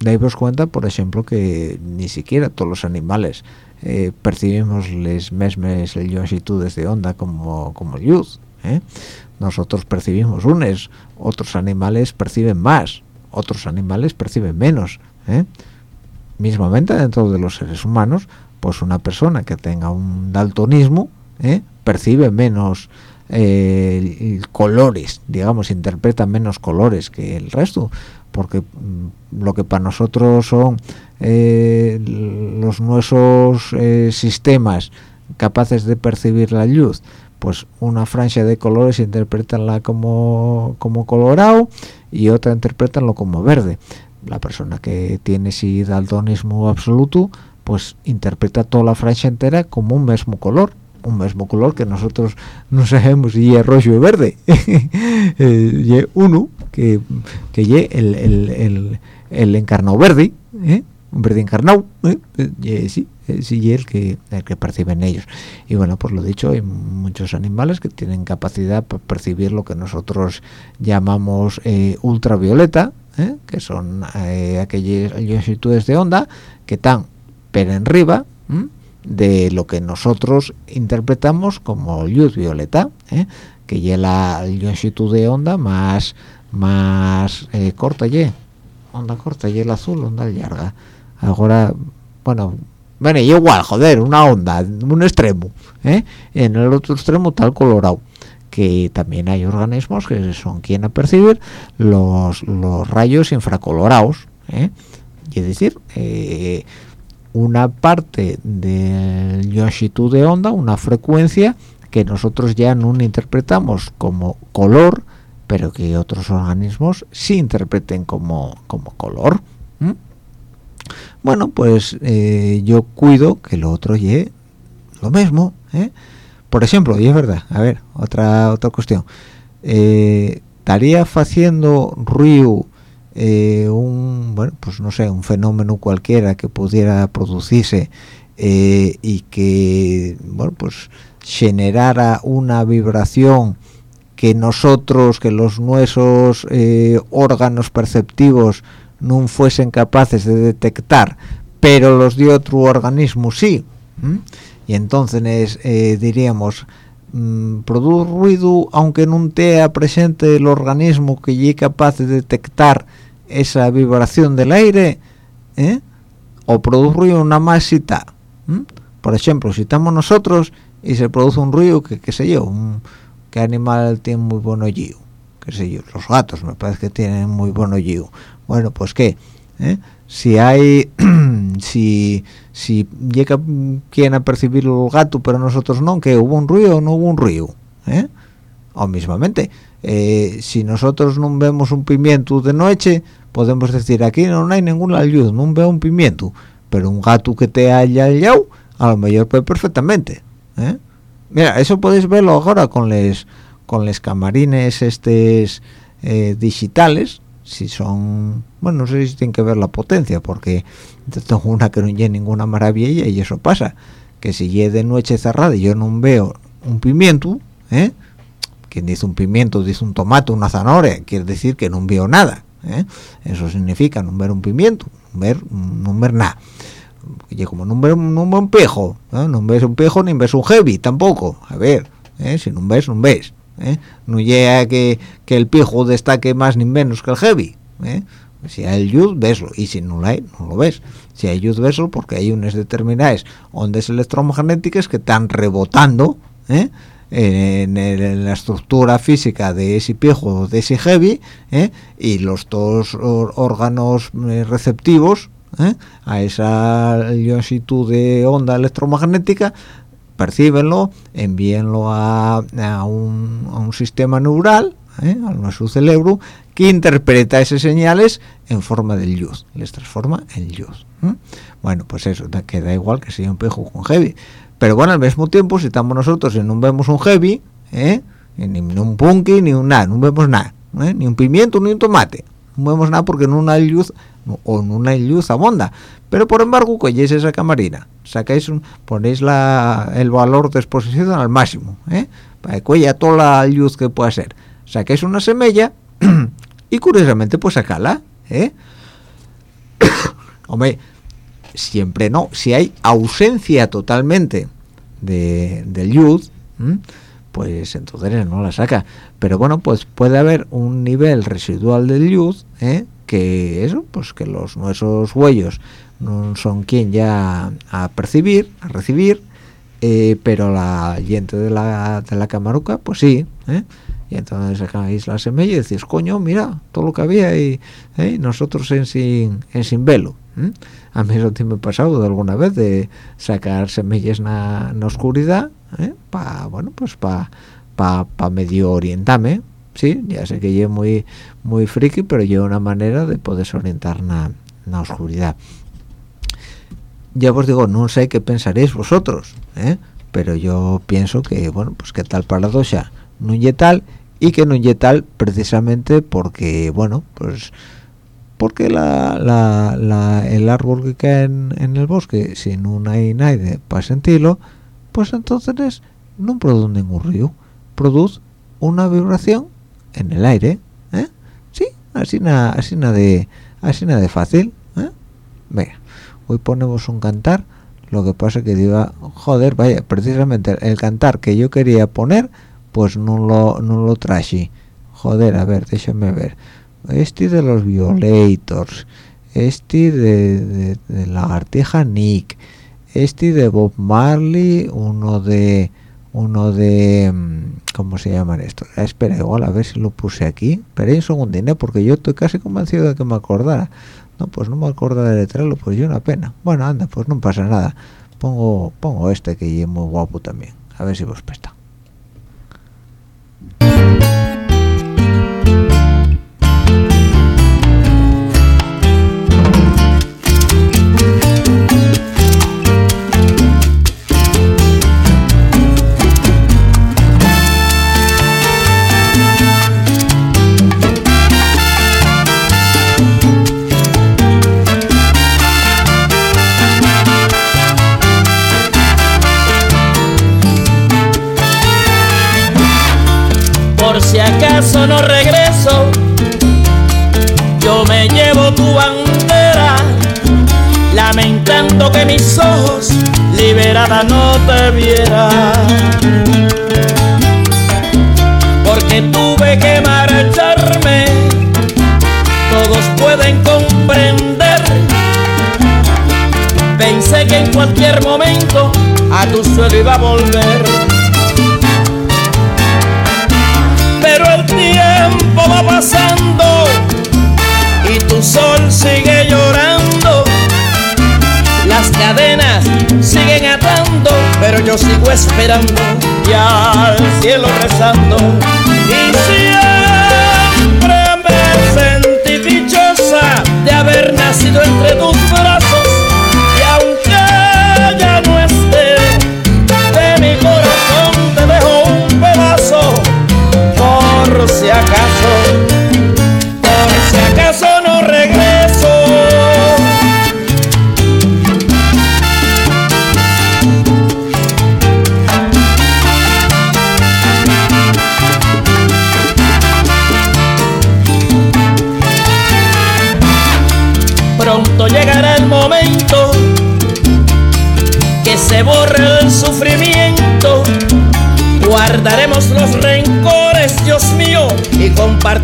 dais cuenta, por ejemplo, que ni siquiera todos los animales eh, percibimos las mismas longitudes de onda como, como luz. Nosotros percibimos unes, otros animales perciben más, otros animales perciben menos mismamente dentro de los seres humanos pues una persona que tenga un daltonismo ¿eh? percibe menos eh, colores digamos interpreta menos colores que el resto porque mm, lo que para nosotros son eh, los nuestros sistemas capaces de percibir la luz pues una franja de colores interpretanla como como colorado y otra interpretanlo como verde la persona que tiene ese daltonismo absoluto pues interpreta toda la franja entera como un mismo color un mismo color que nosotros no sabemos si es rojo o verde eh, y uno que que el, el, el, el, encarnado verde ¿eh? un verde encarnado ¿eh? y sí sí el que el que perciben ellos y bueno pues lo dicho hay muchos animales que tienen capacidad para percibir lo que nosotros llamamos ultravioleta ¿eh? que son eh, aquellas longitudes de onda que están pero en arriba de lo que nosotros interpretamos como luz violeta ¿eh? que ya la longitud de onda más más corta y onda corta y el azul onda larga ahora bueno bueno igual joder una onda un extremo en el otro extremo tal colorado que también hay organismos que son quien a percibir los, los rayos infracolorados ¿eh? es decir eh, una parte de longitud de onda una frecuencia que nosotros ya no interpretamos como color pero que otros organismos sí interpreten como, como color. Bueno, pues eh, yo cuido que lo otro ye lo mismo. ¿eh? Por ejemplo, y es verdad, a ver, otra otra cuestión. Eh, estaría haciendo ruido un, bueno, pues no sé, un fenómeno cualquiera que pudiera producirse y que, bueno, pues generara una vibración que nosotros, que los nuestros eh, órganos perceptivos no fuesen capaces de detectar, pero los de otro organismo sí. Y entonces eh, diríamos, mm, produce ruido aunque no tenga presente el organismo que llegue capaz de detectar esa vibración del aire, ¿eh? o produce ruido una masita. Por ejemplo, si estamos nosotros y se produce un ruido que, qué sé yo, un, qué animal tiene muy buen oído qué sé yo los gatos me parece que tienen muy buen oído bueno pues qué ¿Eh? Si hay si si llega quien a percibir el gato pero nosotros no que hubo un ruido o no hubo un ruido ¿Eh? o mismamente eh, si nosotros no vemos un pimiento de noche podemos decir aquí no hay ninguna luz no veo un pimiento pero un gato que te haya hallado a lo mejor puede perfectamente ¿eh? mira eso podéis verlo ahora con les con les camarines estos eh, digitales si son bueno no sé si tienen que ver la potencia porque tengo una que no lleve ninguna maravilla y eso pasa que si lleve de noche cerrada y yo no veo un pimiento ¿eh? quien dice un pimiento dice un tomate una zanahoria quiere decir que no veo nada ¿eh? eso significa no ver un pimiento no ver no ver nada y como no ves un pejo no ves un pejo ni ves un heavy tampoco a ver ¿eh? si no ves no ves ¿eh? no llega que, que el pejo destaque más ni menos que el heavy ¿eh? si hay luz veslo y si no lo hay no lo ves si hay luz veslo porque hay unas determinadas ondas electromagnéticas que están rebotando en, la estructura física de ese pejo de ese heavy y los dos órganos receptivos ¿eh? a esa longitud de onda electromagnética percíbenlo, envíenlo a, un, sistema neural, ¿eh? a nuestro cerebro, que interpreta esas señales en forma de luz, les transforma en luz. ¿eh? Bueno, pues eso, queda igual que sea un pejo con heavy. Pero bueno, al mismo tiempo, si estamos nosotros y no vemos un heavy, ni, un punky, ni un nada, no vemos nada, ni un pimiento, ni un tomate, no vemos nada porque no hay luz o en una luz abonda pero por embargo cogéis esa camarina sacáis un, ponéis la, el valor de exposición al máximo ¿eh? para que cuella toda la luz que pueda ser sacáis una semilla y curiosamente pues sacala ¿eh? hombre siempre no si hay ausencia totalmente de, luz pues entonces no la saca pero bueno pues puede haber un nivel residual de luz ¿eh? que eso pues que los nuestros huellos no son quien ya a percibir a recibir eh, pero la gente de la, de la camaruca pues sí ¿eh? y entonces sacáis la semilla y decís coño mira todo lo que había y ¿eh? nosotros en sin en sin velo a mí eso me pasado de alguna vez de sacar semillas en la oscuridad para bueno pues para pa, pa medio orientarme sí, ya sé que yo muy muy friki, pero yo una manera de poder orientar en la oscuridad. Ya os digo, no sé qué pensaréis vosotros, ¿eh? pero yo pienso que, bueno, pues que tal paradoja no es tal y que no es tal precisamente porque, bueno, pues porque la, la, el árbol que cae en, en, el bosque, si no hay nadie para sentirlo, pues entonces no produce ningún río, produce una vibración en el aire ¿eh? sí así nada así nada de así nada de fácil ¿eh? venga hoy ponemos un cantar lo que pasa que diga joder vaya precisamente el cantar que yo quería poner pues no lo no lo traje joder a ver déjame ver este de los violators este de, de, lagartija Nick este de Bob Marley uno de uno de mm, cómo se llaman esto ah, espera igual a ver si lo puse aquí. Pero un segundín porque yo estoy casi convencido de que me acordara. No pues no me acuerdo de letrarlo pues yo una pena. Bueno anda pues no pasa nada. Pongo pongo este que es muy guapo también. A ver si vos presta no te viera. Porque tuve que marcharme, todos pueden comprender. Pensé que en cualquier momento a tu suelo iba a volver. Pero el tiempo va pasando y tu sol sigue llorando. Las cadenas yo sigo esperando y al cielo rezando. Y siempre me sentí dichosa de haber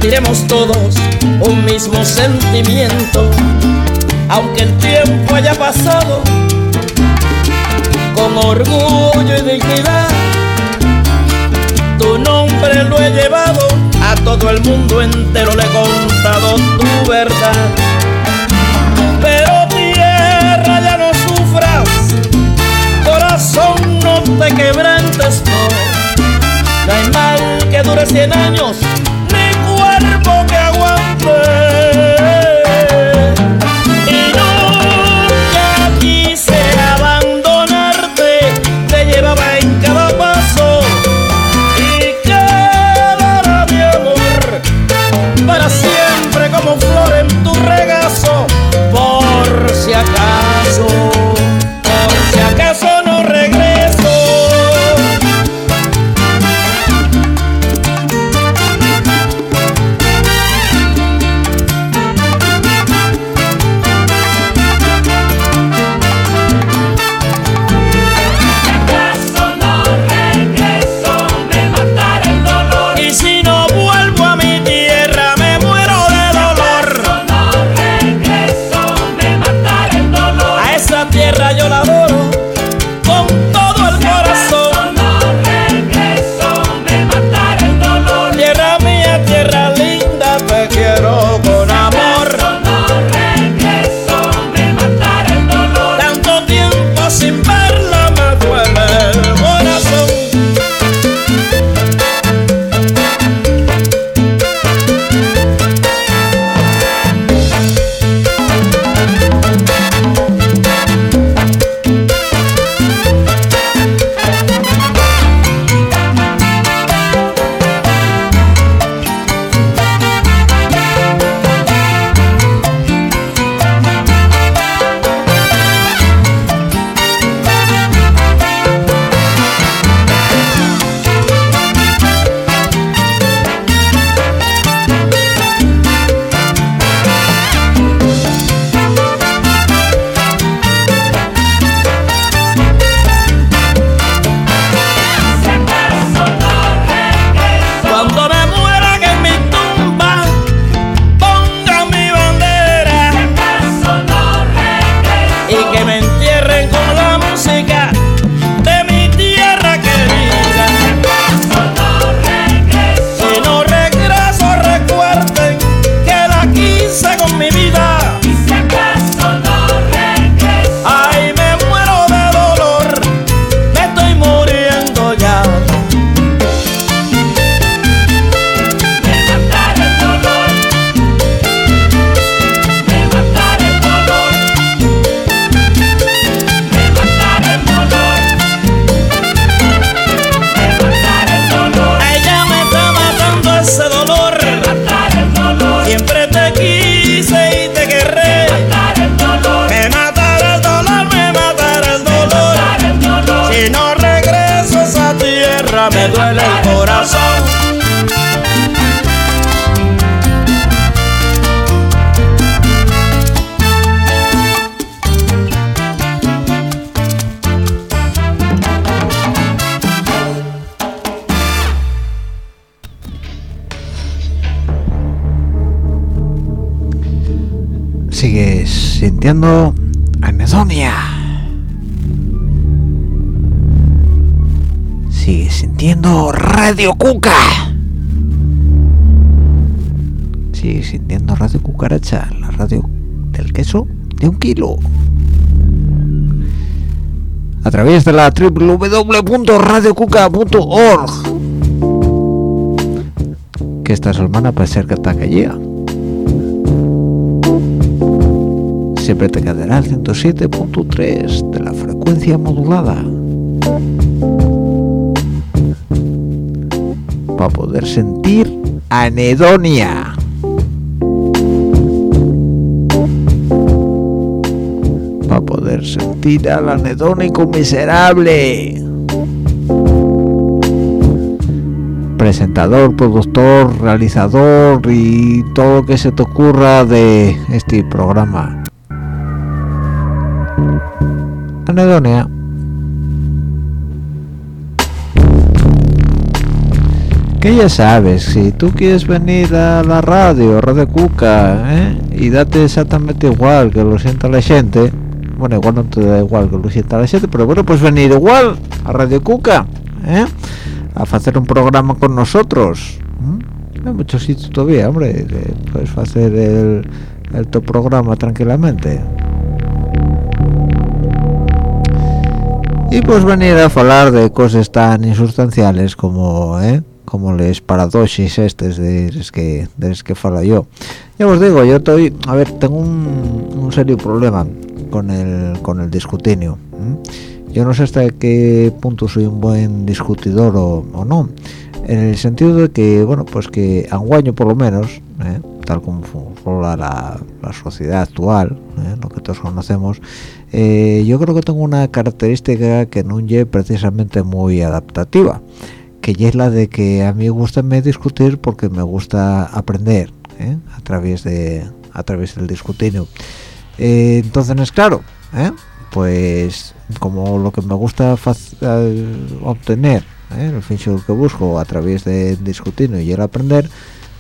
compartiremos todos un mismo sentimiento. Aunque el tiempo haya pasado, con orgullo y dignidad, tu nombre lo he llevado, a todo el mundo entero le he contado tu verdad. Pero tierra ya no sufras, corazón no te quebrantes, no no hay mal que dure cien años, sigues sintiendo anedonia. Sigues sintiendo Radio Cuca. Sigues sintiendo Radio Cucaracha, la radio del queso de un kilo. A través de la www.radiocuca.org. Que esta semana puede ser que está callada. Siempre te quedará el 107.3 de la frecuencia modulada. Para poder sentir anedonia. Para poder sentir al anedónico miserable. Presentador, productor, realizador y todo lo que se te ocurra de este programa. Que ya sabes, si tú quieres venir a la radio, Radio Cuca, ¿eh? y date exactamente igual que lo sienta la gente, bueno, igual no te da igual que lo sienta la gente, pero bueno, pues venir igual a Radio Cuca, ¿eh? a hacer un programa con nosotros. Hay muchos sitios todavía, hombre, puedes hacer el, el tu programa tranquilamente. Y pues venir a hablar de cosas tan insustanciales como ¿eh? como les paradoxis estos de los que de los que falo yo ya os digo yo estoy a ver tengo un, serio problema con el con el discutinio yo no sé hasta qué punto soy un buen discutidor o, no en el sentido de que bueno pues que anguaño por lo menos ¿eh? tal como la, la sociedad actual ¿eh? lo que todos conocemos eh, yo creo que tengo una característica que no es precisamente muy adaptativa que es la de que a mí gusta me discutir porque me gusta aprender ¿eh? a través de a través del discutir eh, entonces es claro pues como lo que me gusta obtener el fin que busco a través de discutir y el aprender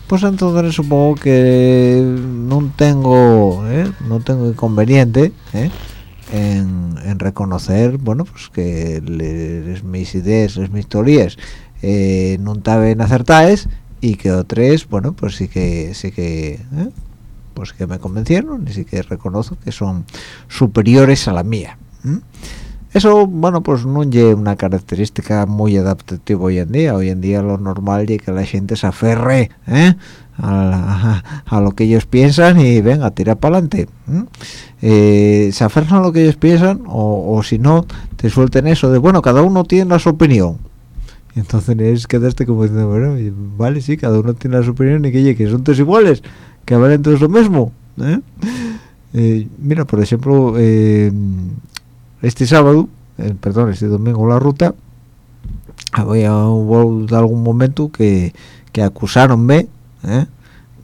pues entonces supongo que no tengo no tengo inconveniente en, reconocer bueno pues que mis ideas mis teorías eh, no estaban acertadas y que otras bueno pues sí que sí que ¿eh? pues que me convencieron y sí que reconozco que son superiores a la mía eso bueno pues no es una característica muy adaptativa hoy en día hoy en día lo normal es que la gente se aferre ¿eh? a, lo que ellos piensan y venga tira para adelante eh, se aferran a lo que ellos piensan o, si no te suelten eso de bueno cada uno tiene su opinión entonces es quedaste como diciendo bueno vale sí cada uno tiene su opinión y que, que son todos iguales que valen todos lo mismo ¿eh? Mira por ejemplo este sábado perdón este domingo la ruta había hubo algún momento que que acusaronme ¿eh?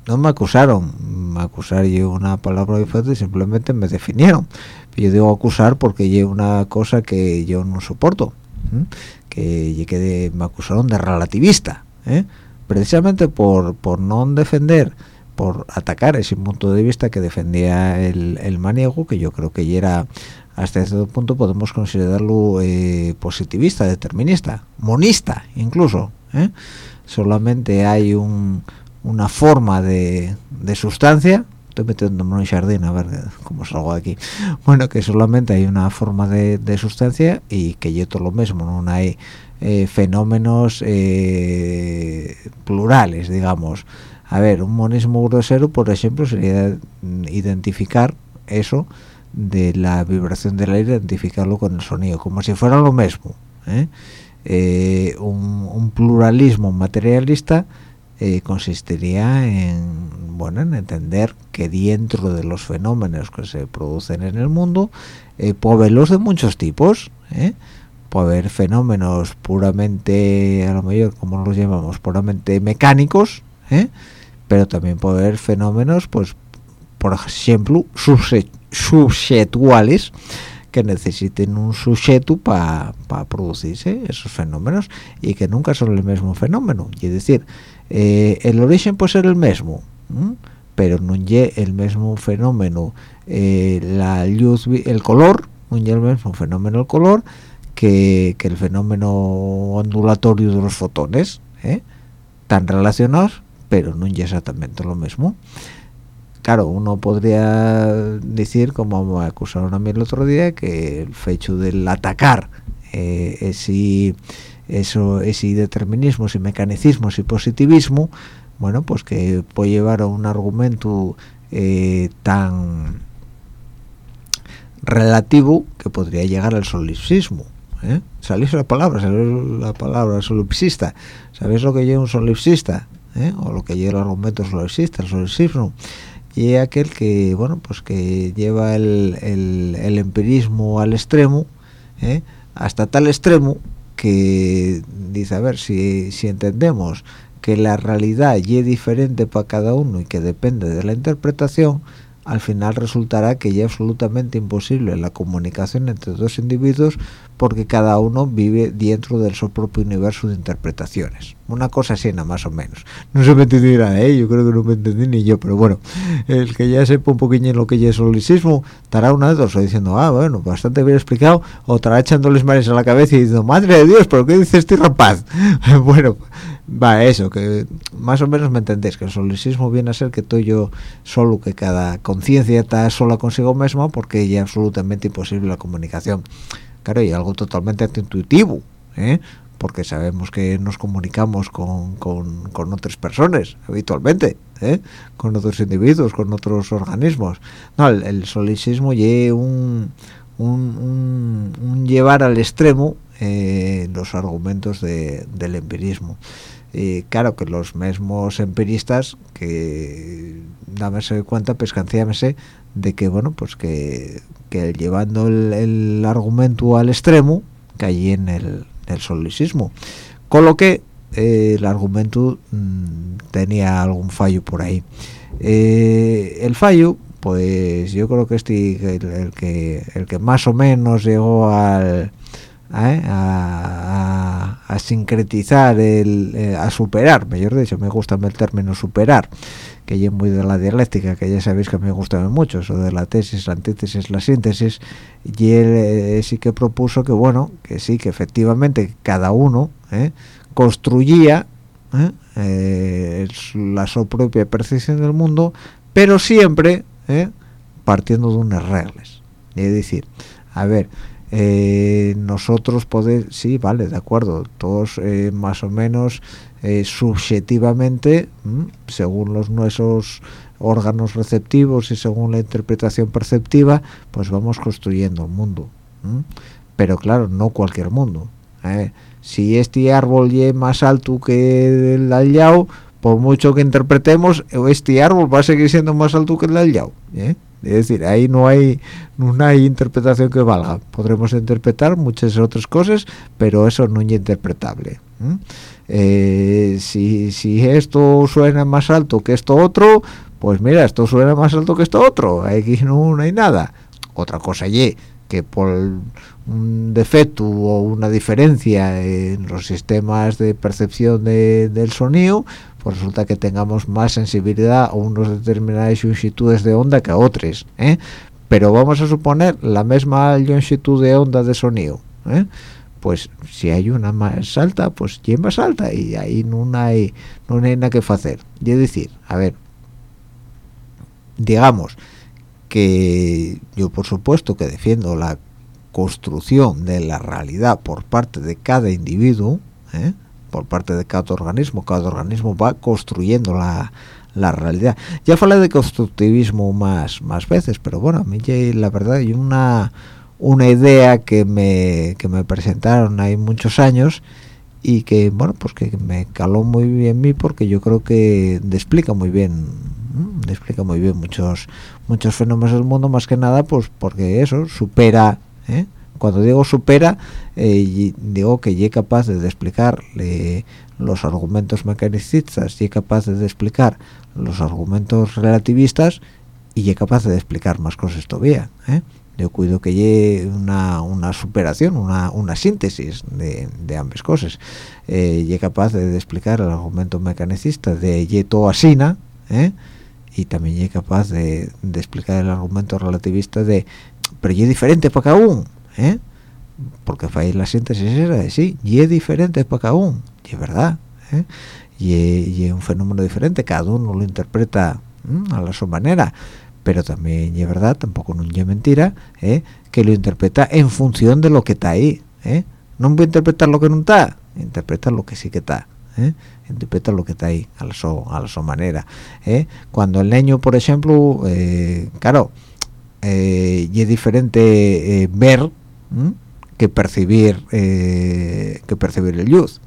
no me acusaron me acusar yo una palabra diferente simplemente me definieron yo digo acusar porque es una cosa que yo no soporto que, que me acusaron de relativista ¿eh? precisamente por, por no defender por atacar ese punto de vista que defendía el, el maniego que yo creo que ya era hasta cierto punto podemos considerarlo eh, positivista, determinista, monista incluso. Solamente hay un, una forma de, sustancia. Estoy metiéndome en un jardín a ver cómo salgo de aquí. Bueno que solamente hay una forma de, sustancia y que yo todo lo mismo no hay eh, fenómenos eh, plurales digamos. A ver un monismo grosero por ejemplo sería identificar eso de la vibración del aire identificarlo con el sonido como si fuera lo mismo ¿eh? un pluralismo materialista eh, consistiría en bueno en entender que dentro de los fenómenos que se producen en el mundo eh, puede haberlos de muchos tipos ¿eh? puede haber fenómenos puramente a lo mejor como los llamamos puramente mecánicos ¿eh? pero también puede haber fenómenos pues por ejemplo subjetuales que necesiten un sujeto para producirse esos fenómenos y que nunca son el mismo fenómeno. Y es decir eh, el origen puede ser el mismo pero no es el mismo fenómeno eh, la luz el color no es el mismo fenómeno el color que, el fenómeno ondulatorio de los fotones ¿eh? tan relacionados pero no es exactamente lo mismo claro uno podría decir como me acusaron a mí el otro día que el hecho del atacar eh, ese eso ese determinismo y mecanicismos y positivismo bueno pues que puede llevar a un argumento eh, tan relativo que podría llegar al solipsismo ¿eh? salís la palabra la palabra solipsista sabéis lo que lleva un solipsista ¿Eh? o lo que lleva el argumento solipsista el solipsismo y aquel que bueno pues que lleva el, el, empirismo al extremo ¿eh? hasta tal extremo que dice a ver si, si entendemos que la realidad es diferente para cada uno y que depende de la interpretación al final resultará que ya es absolutamente imposible la comunicación entre dos individuos porque cada uno vive dentro de su propio universo de interpretaciones. Una cosa así, nada más o menos. No se me entenderá, ¿eh? yo creo que no me entendí ni yo, pero bueno, el que ya sepa un poquillo lo que es el holicismo, estará una de dos, diciendo, ah, bueno, bastante bien explicado, o estará echándoles mares a la cabeza y diciendo, madre de Dios, ¿pero qué dice este rapaz? bueno, va, eso, que más o menos me entendéis, que el solicismo viene a ser que estoy yo solo, que cada conciencia está sola consigo misma porque es absolutamente imposible la comunicación claro y algo totalmente intuitivo ¿eh? porque sabemos que nos comunicamos con, con, otras personas habitualmente ¿eh? con otros individuos con otros organismos no el, solicismo lleva un, un, llevar al extremo eh, los argumentos del empirismo y claro que los mismos empiristas que dámese cuenta pescancíamese de que bueno pues que, llevando el, argumento al extremo caí en el, el solicismo con lo que eh, el argumento mm, tenía algún fallo por ahí. Eh, el fallo pues yo creo que este el, que el que más o menos llegó al ¿eh? a, sincretizar el, a superar mejor dicho me gusta el término superar que es muy de la dialéctica, que ya sabéis que me gusta mucho, eso de la tesis, la antítesis, la síntesis, y él eh, sí que propuso que, bueno, que sí, que efectivamente cada uno eh, construía eh, la su propia percepción del mundo, pero siempre partiendo de unas reglas. Es decir, a ver, nosotros poder, sí, vale, de acuerdo, todos más o menos eh, subjetivamente, según los nuestros órganos receptivos y según la interpretación perceptiva, pues vamos construyendo un mundo. Pero claro, no cualquier mundo. ¿eh? Si este árbol es más alto que el aliado, por mucho que interpretemos, este árbol va a seguir siendo más alto que el aliado. Es decir, ahí no hay, no interpretación que valga. Podremos interpretar muchas otras cosas, pero eso no es interpretable. Eh, si, si esto suena más alto que esto otro, pues mira, esto suena más alto que esto otro, aquí no, hay nada. Otra cosa y que por un defecto o una diferencia en los sistemas de percepción del sonido, pues resulta que tengamos más sensibilidad a unos determinadas longitudes de onda que a otros. ¿eh? Pero vamos a suponer la misma longitud de onda de sonido. ¿eh? pues si hay una más alta pues quién más alta y ahí no hay no hay nada que hacer y es decir a ver digamos que yo por supuesto que defiendo la construcción de la realidad por parte de cada individuo ¿eh? por parte de cada organismo cada organismo va construyendo la, la realidad ya falé de constructivismo más más veces pero bueno a mí la verdad hay una una idea que me, que me presentaron hay muchos años y que bueno pues que me caló muy bien mí porque yo creo que explica muy bien explica muy bien muchos muchos fenómenos del mundo más que nada pues porque eso supera ¿eh? cuando digo supera eh, digo que es capaz de explicar los argumentos mecanicistas y capaz de explicar los argumentos relativistas y es capaz de explicar más cosas todavía ¿eh? yo cuido que llegue una, una superación, una, una síntesis de, de, ambas cosas. Eh, capaz de, explicar el argumento mecanicista de Yeto Asina, ¿eh? Y también es capaz de, explicar el argumento relativista de pero es diferente para cada uno porque fue la síntesis era de sí y es diferente para cada uno y es verdad ¿eh? y, es un fenómeno diferente cada uno lo interpreta a la su manera pero también es verdad tampoco no es mentira ¿eh? que lo interpreta en función de lo que está ahí ¿eh? no voy a interpretar lo que no está interpreta lo que sí que está ¿eh? interpreta lo que está ahí a la su, a la su manera ¿eh? cuando el niño por ejemplo claro y es diferente ver que percibir que percibir el luz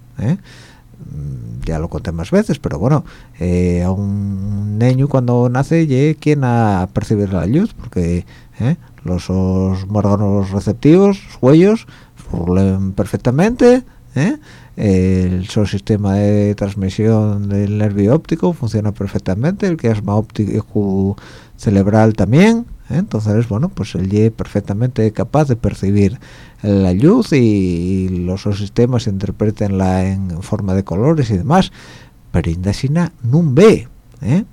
Mm, ya lo conté más veces, pero bueno, eh, a un niño cuando nace llega quien a percibir la luz, porque eh, los órganos receptivos, los huellos, furlen perfectamente, eh, el sistema de transmisión del nervio óptico funciona perfectamente, el quiasma óptico cerebral también, entonces bueno, pues él es perfectamente capaz de percibir la luz y, los sistemas interpretenla en forma de colores y demás pero Indasina no ve ¿eh?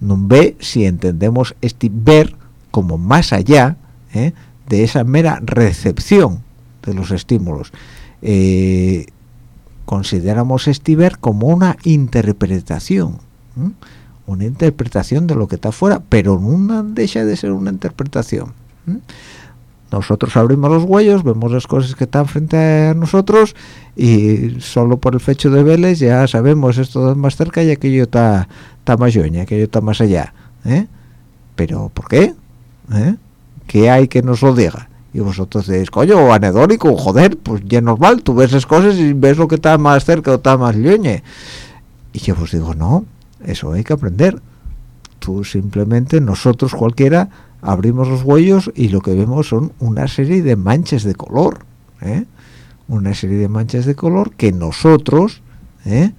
ve si entendemos este ver como más allá ¿eh? de esa mera recepción de los estímulos eh, consideramos este ver como una interpretación una interpretación de lo que está afuera pero no deja de ser una interpretación nosotros abrimos los huellos, vemos las cosas que están frente a nosotros y solo por el fecho de verles ya sabemos esto más cerca y aquello está, está más yoña, aquello está más allá. ¿eh? ¿Pero por qué? ¿Eh? ¿Qué hay que nos lo diga? Y vosotros decís, coño, anedónico, joder, pues ya normal, tú ves las cosas y ves lo que está más cerca o está más yoñe. Y yo os digo, no, eso hay que aprender. Tú simplemente, nosotros cualquiera, abrimos los huellos y lo que vemos son una serie de manchas de color ¿eh? una serie de manchas de color que nosotros ¿eh?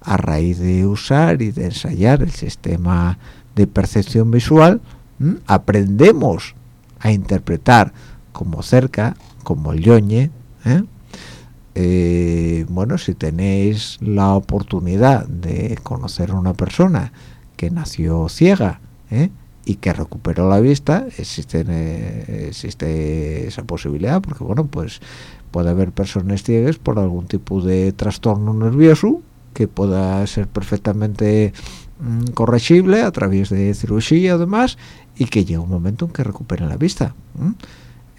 a raíz de usar y de ensayar el sistema de percepción visual aprendemos a interpretar como cerca como el yoñe ¿eh? bueno si tenéis la oportunidad de conocer a una persona que nació ciega y que recuperó la vista existe eh, existe esa posibilidad porque bueno pues puede haber personas ciegas por algún tipo de trastorno nervioso que pueda ser perfectamente mm, corregible a través de cirugía y demás y que llegue un momento en que recuperen la vista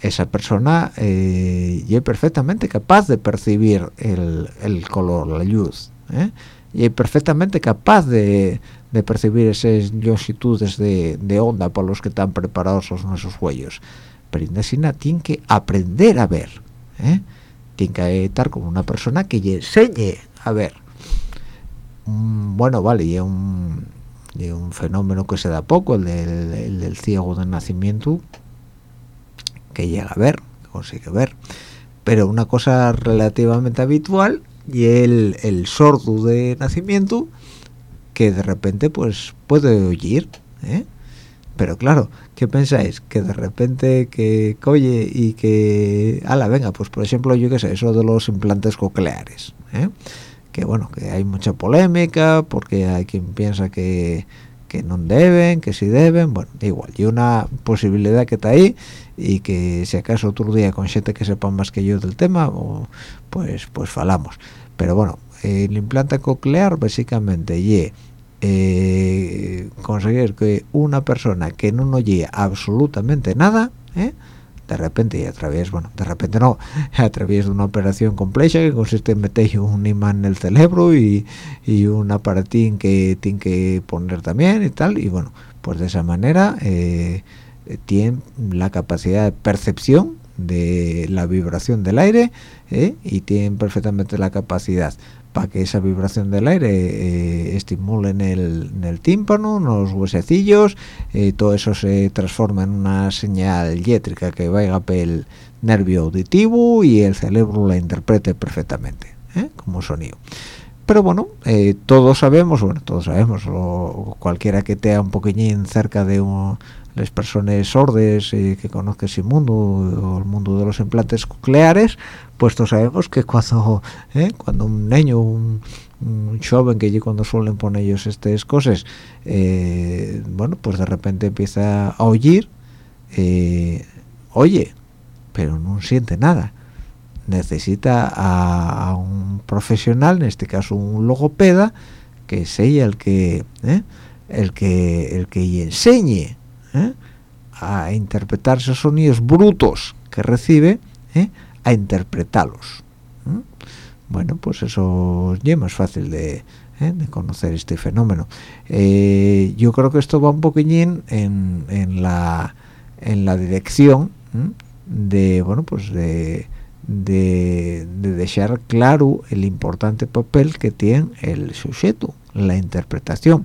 esa persona eh, es perfectamente capaz de percibir el, el color la luz ¿eh? y es perfectamente capaz de, de percibir esas longitudes de, de, onda por los que están preparados los nuestros huellos. Pero Indesina tiene que aprender a ver, ¿eh? tiene que estar como una persona que le enseñe a ver. Mm, bueno, vale, y es un, un, fenómeno que se da poco, el del, del ciego de nacimiento, que llega a ver, consigue ver. Pero una cosa relativamente habitual y el, el sordo de nacimiento, que de repente pues puede oír ¿eh? pero claro qué pensáis que de repente que coye y que ala venga pues por ejemplo yo qué sé eso de los implantes cocleares ¿eh? que bueno que hay mucha polémica porque hay quien piensa que que no deben, que sí deben, bueno, igual, y una posibilidad que está ahí y que si acaso otro día con gente que sepa más que yo del tema, pues pues falamos. Pero bueno, el implante coclear básicamente y eh, conseguir que una persona que no oye absolutamente nada ¿eh? De repente y a través bueno de repente no a través de una operación compleja que consiste en meter un imán en el cerebro y, y un aparatín que tiene que poner también y tal y bueno pues de esa manera eh, tiene la capacidad de percepción de la vibración del aire y tienen perfectamente la capacidad para que esa vibración del aire eh, estimule en el, tímpano, en los huesecillos, eh, todo eso se transforma en una señal eléctrica que vaya el nervio auditivo y el cerebro la interprete perfectamente, ¿eh? como sonido. pero bueno eh, todos sabemos bueno todos sabemos o cualquiera que esté un poquillín cerca de las personas sordes eh, que conozca ese mundo o el mundo de los implantes cocleares pues todos sabemos que cuando eh, cuando un niño un, joven que cuando suelen poner ellos estas cosas bueno pues de repente empieza a oír oye pero no siente nada necesita a, un profesional, en este caso un logopeda, que sea el que ¿eh? el que el que enseñe ¿eh? a interpretar esos sonidos brutos que recibe, ¿eh? a interpretarlos. Bueno, pues eso ya es más fácil de, conocer este fenómeno. yo creo que esto va un poquillín en, en la en la dirección de bueno pues de de, dejar claro el importante papel que tiene el sujeto, la interpretación.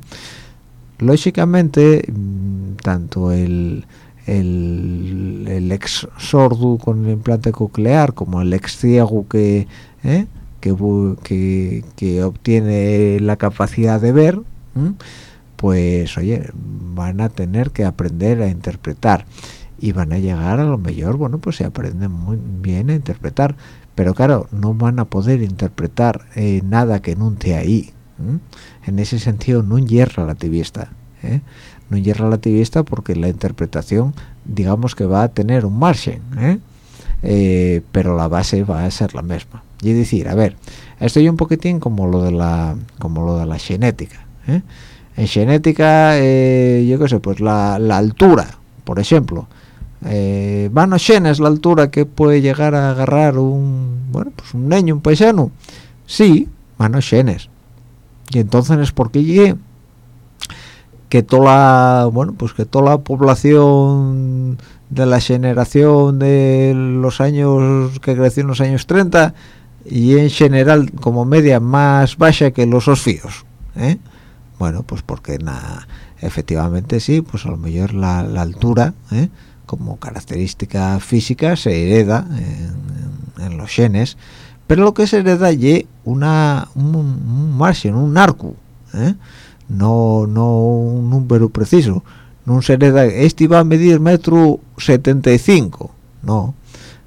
Lógicamente, mm, tanto el, ex sordo con el implante coclear como el ex ciego que, ¿eh? que, obtiene la capacidad de ver, pues oye, van a tener que aprender a interpretar y van a llegar a lo mejor, bueno, pues se aprenden muy bien a interpretar, pero claro, no van a poder interpretar eh, nada que no esté ahí. En ese sentido, no es relativista. ¿eh? No es relativista porque la interpretación, digamos que va a tener un margen, ¿eh? ¿eh? pero la base va a ser la misma. Y decir, a ver, esto es un poquitín como lo de la, como lo de la genética. En genética, yo qué sé, pues la, la altura, por ejemplo, eh, van la altura que puede llegar a agarrar un bueno pues un niño un paisano sí manos chenes y entonces es porque que toda la bueno pues que toda la población de la generación de los años que creció en los años 30 y en general como media más baja que los osfíos ¿eh? bueno pues porque nada efectivamente sí pues a lo mejor la, altura ¿eh? como característica física se hereda en, los genes pero lo que se hereda es una un, margen un arco ¿eh? no no un número preciso no se hereda este va a medir metro 75 no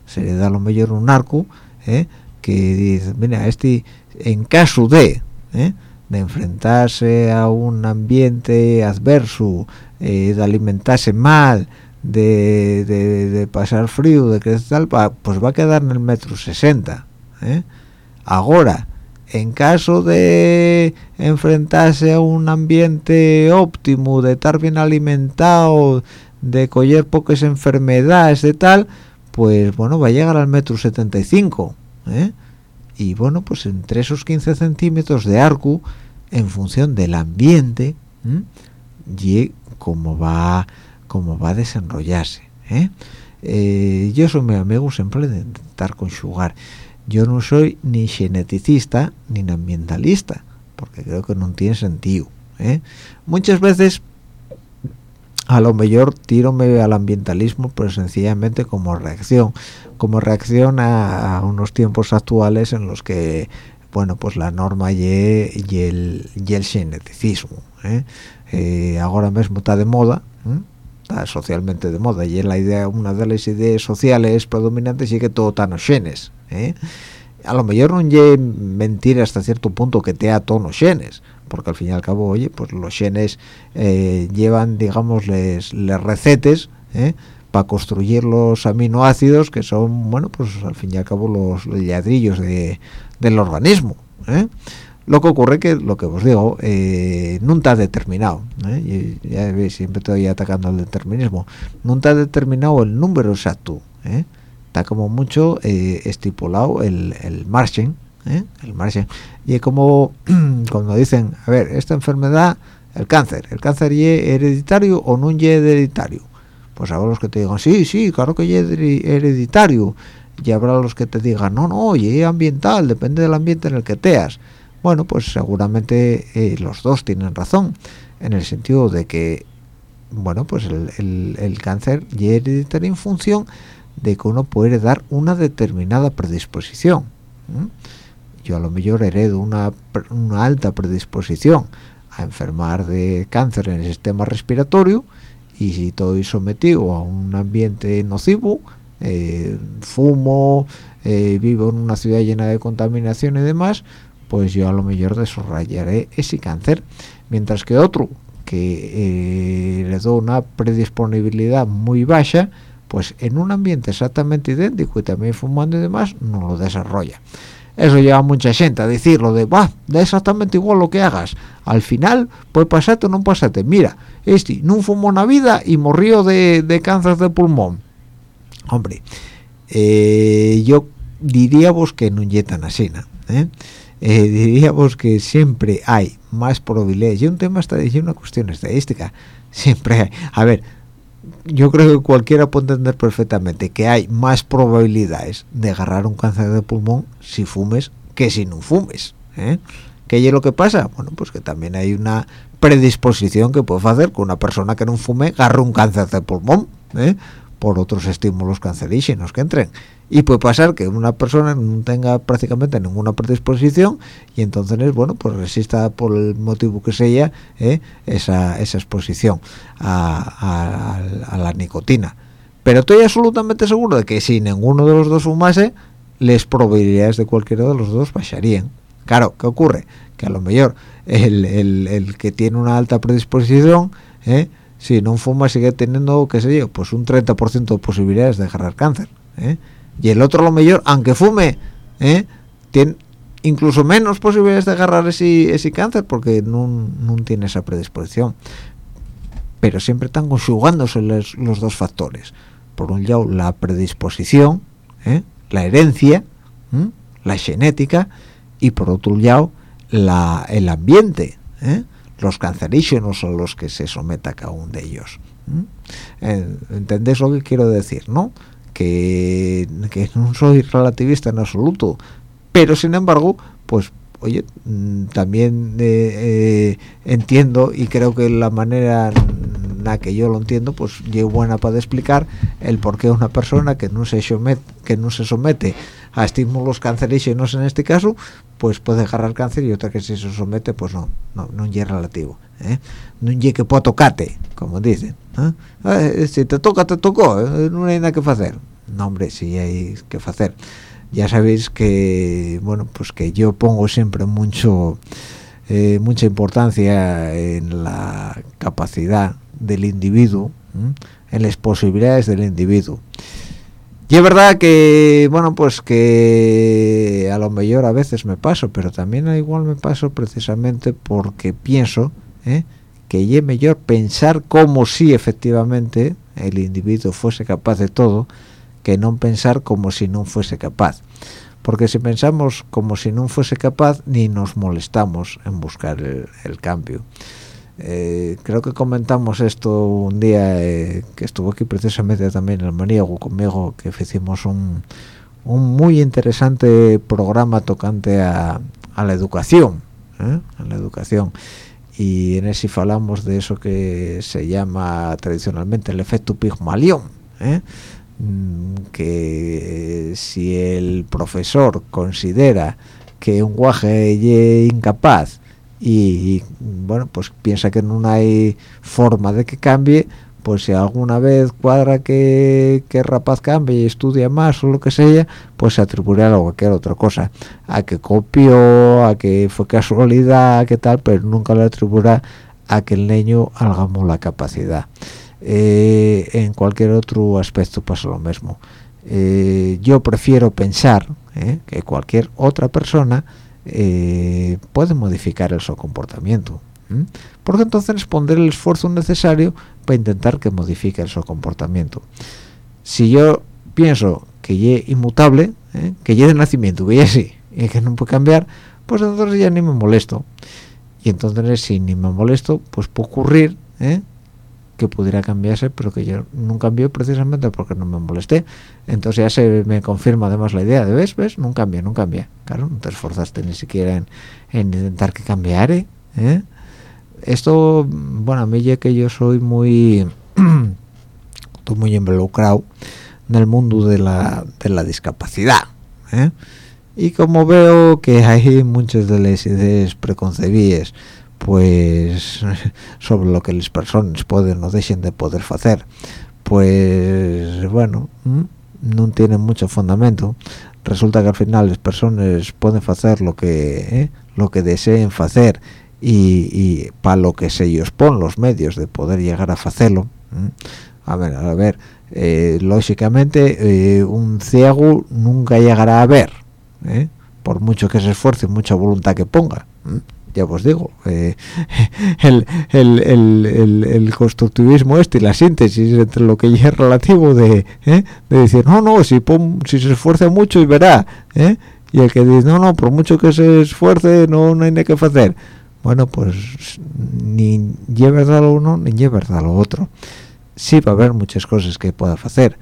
se hereda a lo mejor un arco ¿eh? que dice mira este en caso de ¿eh? de enfrentarse a un ambiente adverso de alimentarse mal de, pasar frío, de que tal, pues va a quedar en el metro 60. ¿Eh? Ahora, en caso de enfrentarse a un ambiente óptimo, de estar bien alimentado, de coger pocas enfermedades, de tal, pues bueno, va a llegar al metro 75. ¿eh? Y bueno, pues entre esos 15 centímetros de arco, en función del ambiente, y como va cómo va a desenrollarse ¿eh? Eh, yo soy mi amigo siempre de intentar conjugar yo no soy ni geneticista ni ambientalista porque creo que no tiene sentido ¿eh? muchas veces a lo mejor tirome al ambientalismo pues sencillamente como reacción como reacción a, unos tiempos actuales en los que bueno pues la norma y, el, y el geneticismo ahora mismo está de moda socialmente de moda y es la idea una de las ideas sociales predominantes y que todo tan genes ¿eh? a lo mejor no es mentira hasta cierto punto que te tonos genes porque al fin y al cabo oye pues los genes eh, llevan digamos les, recetes ¿eh? para construir los aminoácidos que son bueno pues al fin y al cabo los ladrillos de, del organismo lo que ocurre que lo que os digo no está determinado siempre estoy atacando al determinismo no está determinado el número exacto ¿eh? Está como mucho eh, estipulado el, el margen el margen. Y como cuando dicen a ver esta enfermedad el cáncer el cáncer es hereditario o no es hereditario pues habrá los que te digan sí sí claro que es hereditario. Y habrá los que te digan no no es ambiental depende del ambiente en el que teas. Bueno, pues seguramente eh, los dos tienen razón, en el sentido de que, bueno, pues el, cáncer ya hereditario en función de que uno puede dar una determinada predisposición. yo a lo mejor heredo una, alta predisposición a enfermar de cáncer en el sistema respiratorio y si estoy sometido a un ambiente nocivo eh, fumo eh, vivo en una ciudad llena de contaminación y demás pues yo a lo mejor desarrollaré ese cáncer mientras que otro que eh, le una predisponibilidad muy baja pues en un ambiente exactamente idéntico y también fumando y demás no lo desarrolla. Eso lleva mucha gente a decirlo de va da exactamente igual lo que hagas. Al final pues pasate o no pasate mira este no fumó una vida y murió de, de cáncer de pulmón hombre eh, yo diríamos que no tan así ¿eh? eh, diríamos que siempre hay más probabilidades y un tema está una cuestión estadística siempre hay. A ver yo creo que cualquiera puede entender perfectamente que hay más probabilidades de agarrar un cáncer de pulmón si fumes que si no fumes ¿eh? ¿qué es lo que pasa? bueno pues que también hay una predisposición que puede hacer que una persona que no fume agarre un cáncer de pulmón ¿eh? Por otros estímulos cancerígenos que entren y puede pasar que una persona no tenga prácticamente ninguna predisposición y entonces bueno pues resista por el motivo que sea ¿eh? esa, esa exposición a, la nicotina pero estoy absolutamente seguro de que si ninguno de los dos fumase las probabilidades de cualquiera de los dos bajarían claro ¿qué ocurre? que a lo mejor el, el, que tiene una alta predisposición ¿eh? Si no fuma sigue teniendo qué sé yo pues un 30% de posibilidades de agarrar cáncer ¿eh? y el otro lo mejor aunque fume ¿eh? tiene incluso menos posibilidades de agarrar ese, ese cáncer porque no, tiene esa predisposición pero siempre están conjugándose los, los dos factores por un lado la predisposición ¿eh? la herencia la genética y por otro lado la, el ambiente ¿eh? Los cancerígenos a los que se someta cada uno de ellos ¿entendés lo que quiero decir? ¿no? que, no soy relativista en absoluto, pero sin embargo, pues oye, mm, también eh, eh, entiendo y creo que la manera en la que yo lo entiendo, pues es buena para explicar el por qué una persona que no se somete, que no se somete a estímulos cancerígenos en este caso, pues puede agarrar cáncer y otra que si se somete, pues no, no, no es relativo, ¿eh? no es que pueda tocarte, como dicen, ¿eh? si te toca, te tocó, no hay nada que hacer no hombre sí hay que hacer ya sabéis que bueno pues que yo pongo siempre mucho eh, mucha importancia en la capacidad del individuo en las posibilidades del individuo y es verdad que bueno pues que a lo mejor a veces me paso pero también igual me paso precisamente porque pienso ¿eh? que es mejor pensar como si efectivamente el individuo fuese capaz de todo que no pensar como si no fuese capaz porque si pensamos como si no fuese capaz ni nos molestamos en buscar el, cambio eh, creo que comentamos esto un día eh, que estuvo aquí precisamente también el maniego conmigo que hicimos un, muy interesante programa tocante a, la educación ¿eh? a la educación y en ese hablamos de eso que se llama tradicionalmente el efecto Pigmalión Mm, que si el profesor considera que un guaje es incapaz y, bueno pues piensa que no hay forma de que cambie pues si alguna vez cuadra que, que rapaz cambie y estudia más o lo que sea pues se atribuirá a cualquier otra cosa. A que copió a que fue casualidad a que tal pero nunca le atribuirá a que el niño hagamos la capacidad. Eh, en cualquier otro aspecto pasa lo mismo. Eh, yo prefiero pensar eh, que cualquier otra persona puede modificar el su comportamiento porque entonces pondré el esfuerzo necesario para intentar que modifique el su comportamiento. Si yo pienso que es inmutable que ya de nacimiento que ya sí y que no puede cambiar pues entonces ya ni me molesto. Y entonces si ni me molesto pues puede ocurrir ¿eh? Que pudiera cambiarse pero que yo no cambió precisamente porque no me molesté entonces ya se me confirma además la idea de ves ves no cambia no cambia claro no te esforzaste ni siquiera en, intentar que cambiare ¿eh? esto bueno a mí ya que yo soy muy estoy muy involucrado en el mundo de la, de la discapacidad ¿eh? y como veo que hay muchas de las ideas preconcebidas pues sobre lo que las personas pueden o dejen de poder hacer pues bueno no tiene mucho fundamento. Resulta que al final las personas pueden hacer lo que ¿eh? lo que deseen hacer y, para lo que se ellos ponen los medios de poder llegar a hacerlo a ver a ver eh, lógicamente eh, un ciego nunca llegará a ver por mucho que se esfuerce mucha voluntad que ponga ya os digo, eh, el, el, el, constructivismo este y la síntesis entre lo que ya es relativo de, eh, de decir, no, no, si, si se esfuerza mucho y verá, eh, y el que dice, no, no, por mucho que se esfuerce no, no hay nada que hacer. Bueno, pues ni es verdad lo uno ni es verdad lo otro. Sí va a haber muchas cosas que pueda hacer,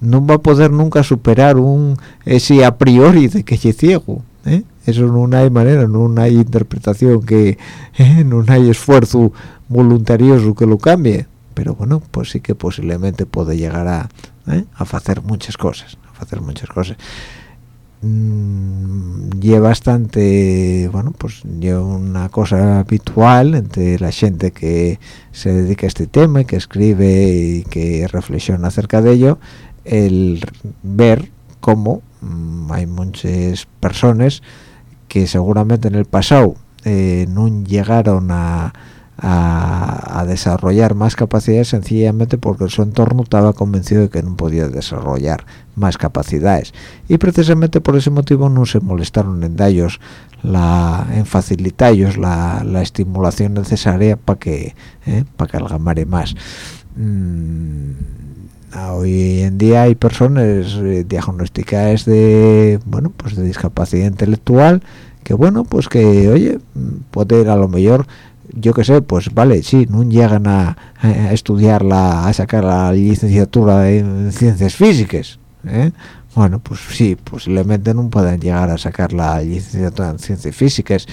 no va a poder nunca superar un ese a priori de que es ciego, ¿eh? Eso no hay manera no hay interpretación que ¿eh? no hay esfuerzo voluntarioso que lo cambie pero bueno pues sí que posiblemente puede llegar a ¿eh? a hacer muchas cosas a hacer muchas cosas mm, bastante bueno pues lleva una cosa habitual entre la gente que se dedica a este tema y que escribe y que reflexiona acerca de ello el ver cómo mm, hay muchas personas que seguramente en el pasado eh, no llegaron a, desarrollar más capacidades sencillamente porque su entorno estaba convencido de que no podía desarrollar más capacidades. Y precisamente por ese motivo no se molestaron en ellos la en facilitarlos la, la estimulación necesaria para que eh, para que algamare más. Mm, hoy en día hay personas eh, diagnosticadas de bueno pues de discapacidad intelectual que bueno pues que oye puede ir a lo mejor yo que sé pues vale sí no llegan a, estudiar la a sacar la licenciatura en ciencias físicas ¿eh? bueno pues sí posiblemente no puedan llegar a sacar la licenciatura en ciencias físicas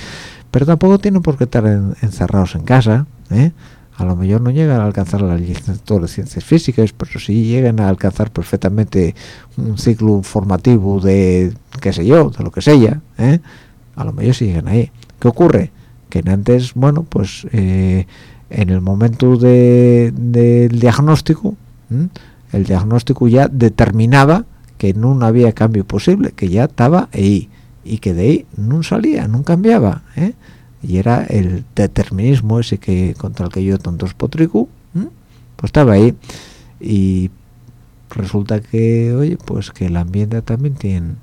pero tampoco tienen por qué estar encerrados en casa ¿eh? A lo mejor no llegan a alcanzar la licenciatura de ciencias físicas pero sí llegan a alcanzar perfectamente un ciclo formativo de qué sé yo de lo que sea ¿eh? a lo mejor siguen ahí qué ocurre que antes bueno pues eh, en el momento del diagnóstico el diagnóstico ya determinaba que no había cambio posible que ya estaba ahí y que de ahí no salía no cambiaba ¿eh? Y era el determinismo ese que contra el que yo tanto potrico pues estaba ahí. Y resulta que oye pues que el ambiente también tiene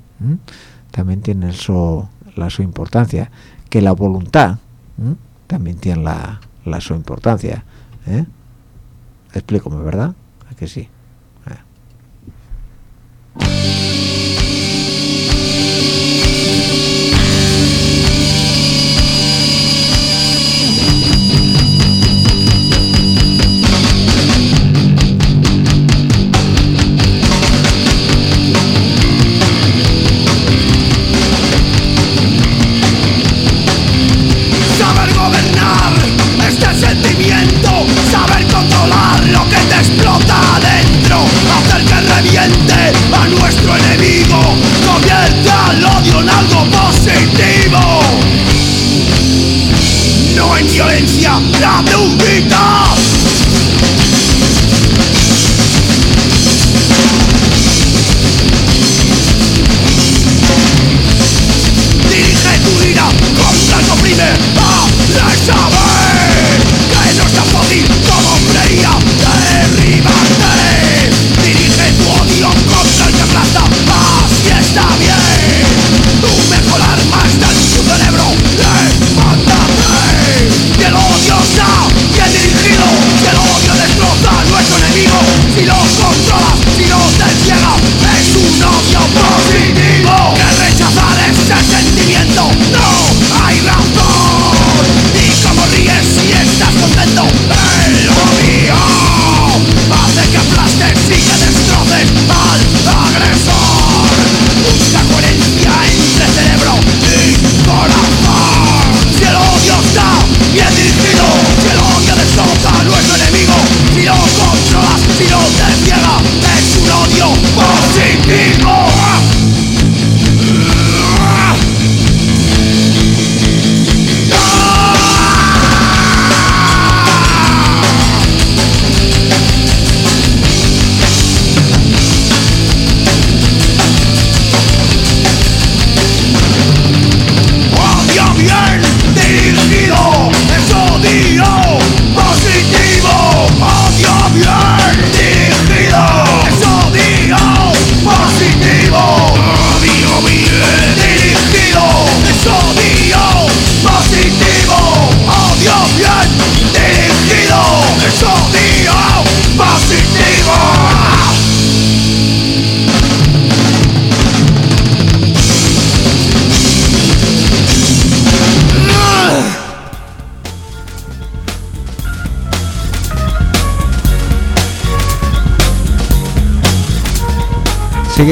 también tiene eso la su importancia. Que la voluntad también tiene la, la su importancia ¿eh? explícame verdad ¿A que sí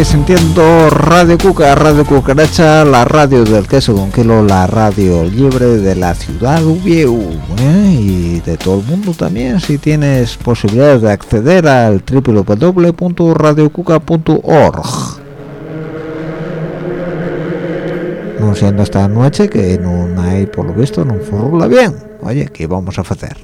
Sintiendo Radio Cuca, Radio Cucaracha, la radio del queso con kilo, la radio libre de la ciudad Ubieu ¿eh? y de todo el mundo también. Si tienes posibilidades de acceder al www.radiocuca.org. No siendo esta noche que no hay, por lo visto, no furula bien. Oye, ¿qué vamos a hacer?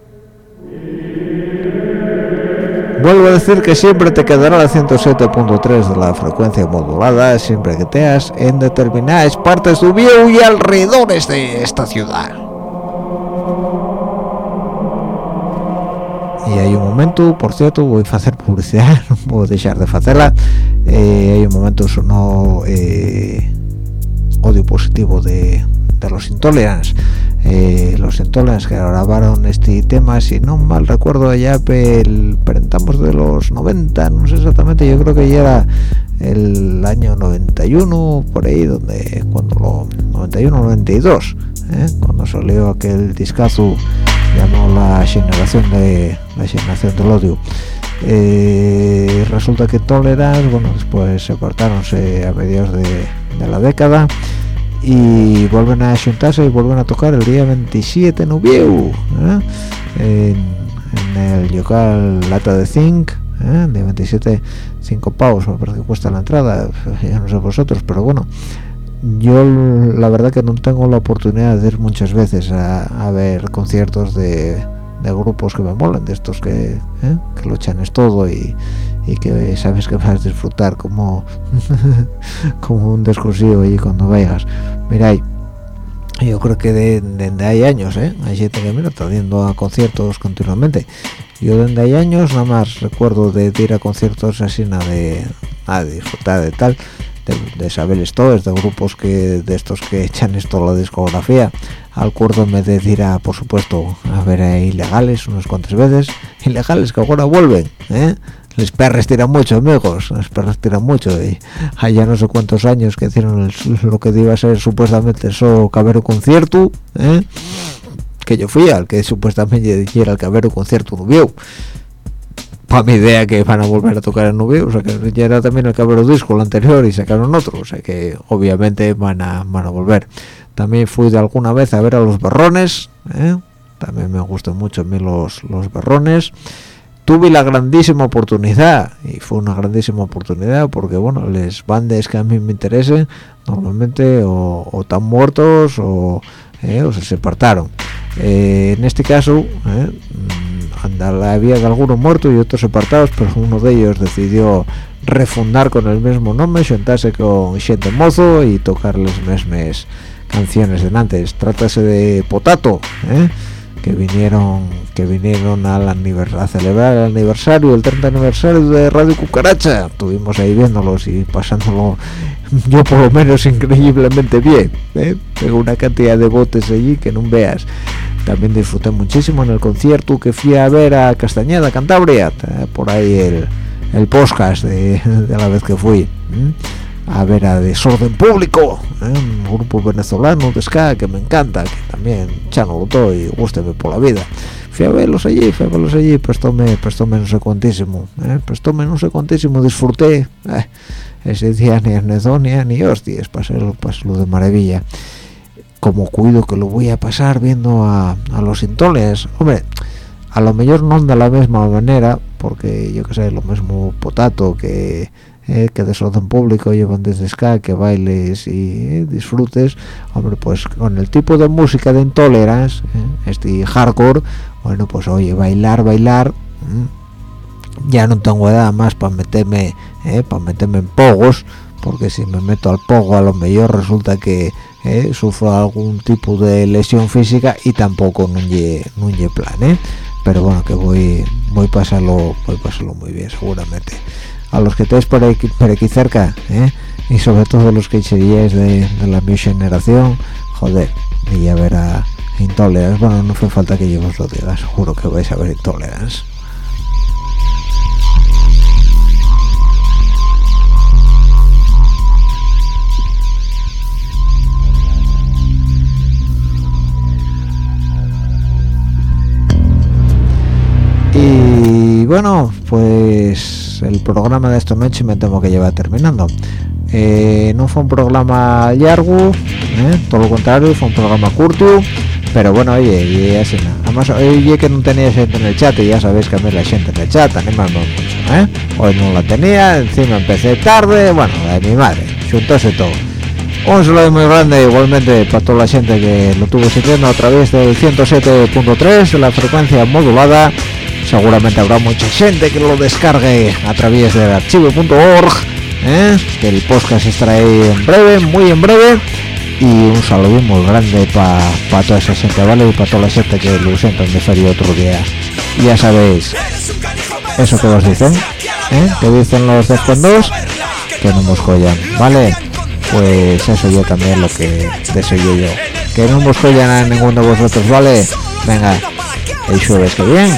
Vuelvo a decir que siempre te quedará la 107.3 de la frecuencia modulada, siempre que teas en determinadas partes de Ubieu y alrededores de esta ciudad. Y hay un momento, por cierto, voy a hacer publicidad, no puedo dejar de hacerla. Eh, hay un momento sonó eh, odio positivo de, de los intolerantes eh, los entolas que grabaron este tema si no mal recuerdo ya el presentamos de los 90 no sé exactamente yo creo que ya era el año 91 por ahí donde cuando lo 91 92 ¿eh? cuando salió aquel discazo llamado la generación de la generación del odio eh, resulta que Tolerance bueno después se cortaron a mediados de la década y vuelven a juntarse y vuelven a tocar el día 27 en Ubieu ¿eh? en, el local Lata de Zinc ¿eh? día 27 5 pavos me parece que cuesta la entrada ya no sé vosotros pero bueno yo la verdad que no tengo la oportunidad de ir muchas veces a, ver conciertos de, grupos que me molan de estos que, ¿eh? que lo echan es todo y, y que sabes que vas a disfrutar como como un descursivo allí cuando vayas mira yo creo que desde hay años ¿eh? hay gente que mira está yendo a conciertos continuamente yo desde hay años nada más recuerdo de, ir a conciertos así nada de, a disfrutar de tal de, saber esto de grupos que de estos que echan esto la discografía al me de ir a por supuesto a ver a ilegales unas cuantas veces ilegales que ahora vuelven ¿eh? les perres tiran mucho amigos los perros tiran mucho y allá no sé cuántos años que hicieron lo que iba a ser supuestamente eso cabero concierto ¿eh? que yo fui al que supuestamente era el cabero concierto Nubiu para mi idea que van a volver a tocar en Nubiu o sea que ya era también el cabero disco el anterior y sacaron otro o sea que obviamente van a, van a volver. También fui de alguna vez a ver a los berrones ¿eh? también me gustan mucho a mí los, los berrones tuve la grandísima oportunidad y fue una grandísima oportunidad porque bueno les bandes que a mí me interesen normalmente o, están muertos o, eh, o se separaron eh, en este caso eh, había algunos muertos y otros separados pero uno de ellos decidió refundar con el mismo nombre sentarse con gente mozo y tocar las mismas canciones de antes trátase de Potato ¿eh? Que vinieron que vinieron al a celebrar el aniversario el 30 aniversario de Radio Cucaracha. Estuvimos ahí viéndolos y pasándolo yo por lo menos increíblemente bien ¿eh? tengo una cantidad de botes allí que no veas. También disfruté muchísimo en el concierto que fui a ver a Castañeda Cantabria por ahí el, el podcast de, la vez que fui a ver a Desorden Público, ¿eh? un grupo venezolano de ska que me encanta, que también chano todo y gústeme por la vida. Fui a verlos allí, fui a verlos allí, prestóme, prestóme no sé cuantísimo, ¿eh? prestóme no sé cuantísimo, disfruté. Eh, ese día ni anedonia ni hostias, pasarlo, pasarlo de maravilla. Como cuido que lo voy a pasar viendo a, a los intoles, hombre, a lo mejor no de la misma manera, porque yo que sé, lo mismo potato que eh, que desorden público llevan desde ska que bailes y eh, disfrutes. Hombre pues con el tipo de música de intolerance eh, este hardcore bueno pues oye bailar bailar ya no tengo edad más para meterme para meterme en pogos porque si me meto al pogo a lo mejor resulta que sufro algún tipo de lesión física y tampoco no lle, no pero bueno que voy voy pasarlo voy pasarlo muy bien seguramente a los que estáis por aquí, por aquí cerca ¿eh? y sobre todo los que seríais de, la mi generación. Joder y ya verá Intolerance. Bueno no fue falta que yo os lo diga seguro que vais a ver Intolerance. Y bueno pues el programa de esta noche me temo que lleva terminando eh, no fue un programa largo ¿eh? todo lo contrario fue un programa corto pero bueno oye y así nada además oye que no tenía gente en el chat y ya sabéis que a mí la gente en el chat animando mucho ¿eh? hoy no la tenía encima empecé tarde bueno de mi madre juntóse todo un saludo muy grande igualmente para toda la gente que lo tuvo siguiendo a través del 107.3 la frecuencia modulada seguramente habrá mucha gente que lo descargue a través del archivo.org ¿eh? que el podcast estará ahí en breve muy en breve. Y un saludo muy grande para toda esa gente vale y para toda la gente que lo sientan de feria otro día. Ya sabéis eso que os dicen ¿eh? que dicen los descuentos que no nos joyan vale pues eso yo también lo que deseo yo. Que no nos joyan a ninguno de vosotros vale venga el jueves que bien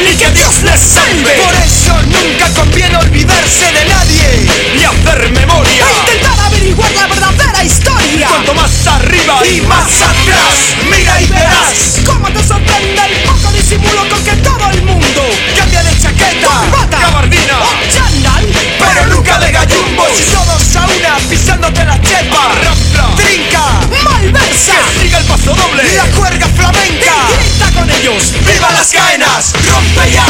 y que Dios les salve por eso nunca conviene olvidarse de nadie ni hacer memoria. E intentar averiguar la verdadera historia. Cuanto más arriba y más atrás mira y verás cómo te sorprende el poco disimulo con que todo el mundo cambia de chaqueta corbata gabardina o chándal pero nunca de gallumbos. y todos a una pisándote la chepa. Trinca que siga el paso doble. La cuerda flamenca. Y grita con ellos. Viva las caenas rompe ya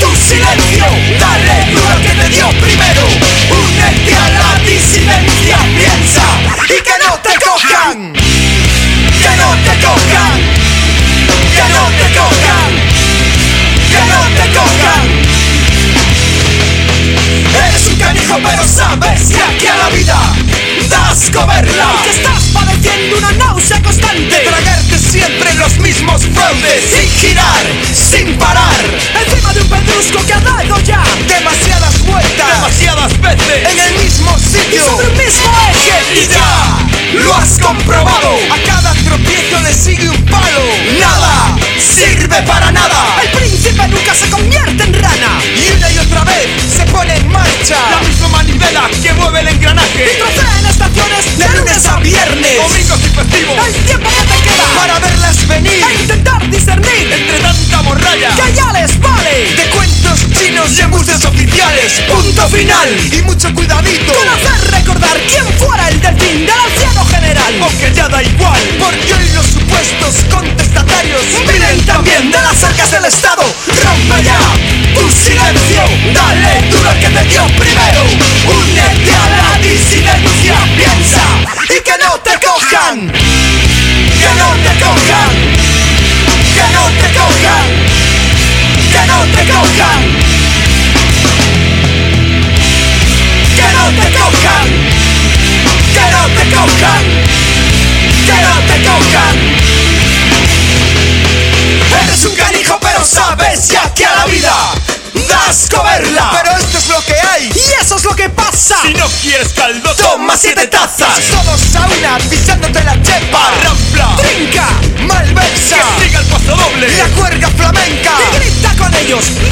tu silencio dale duro que te dio primero únete a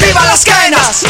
¡Viva las caenas!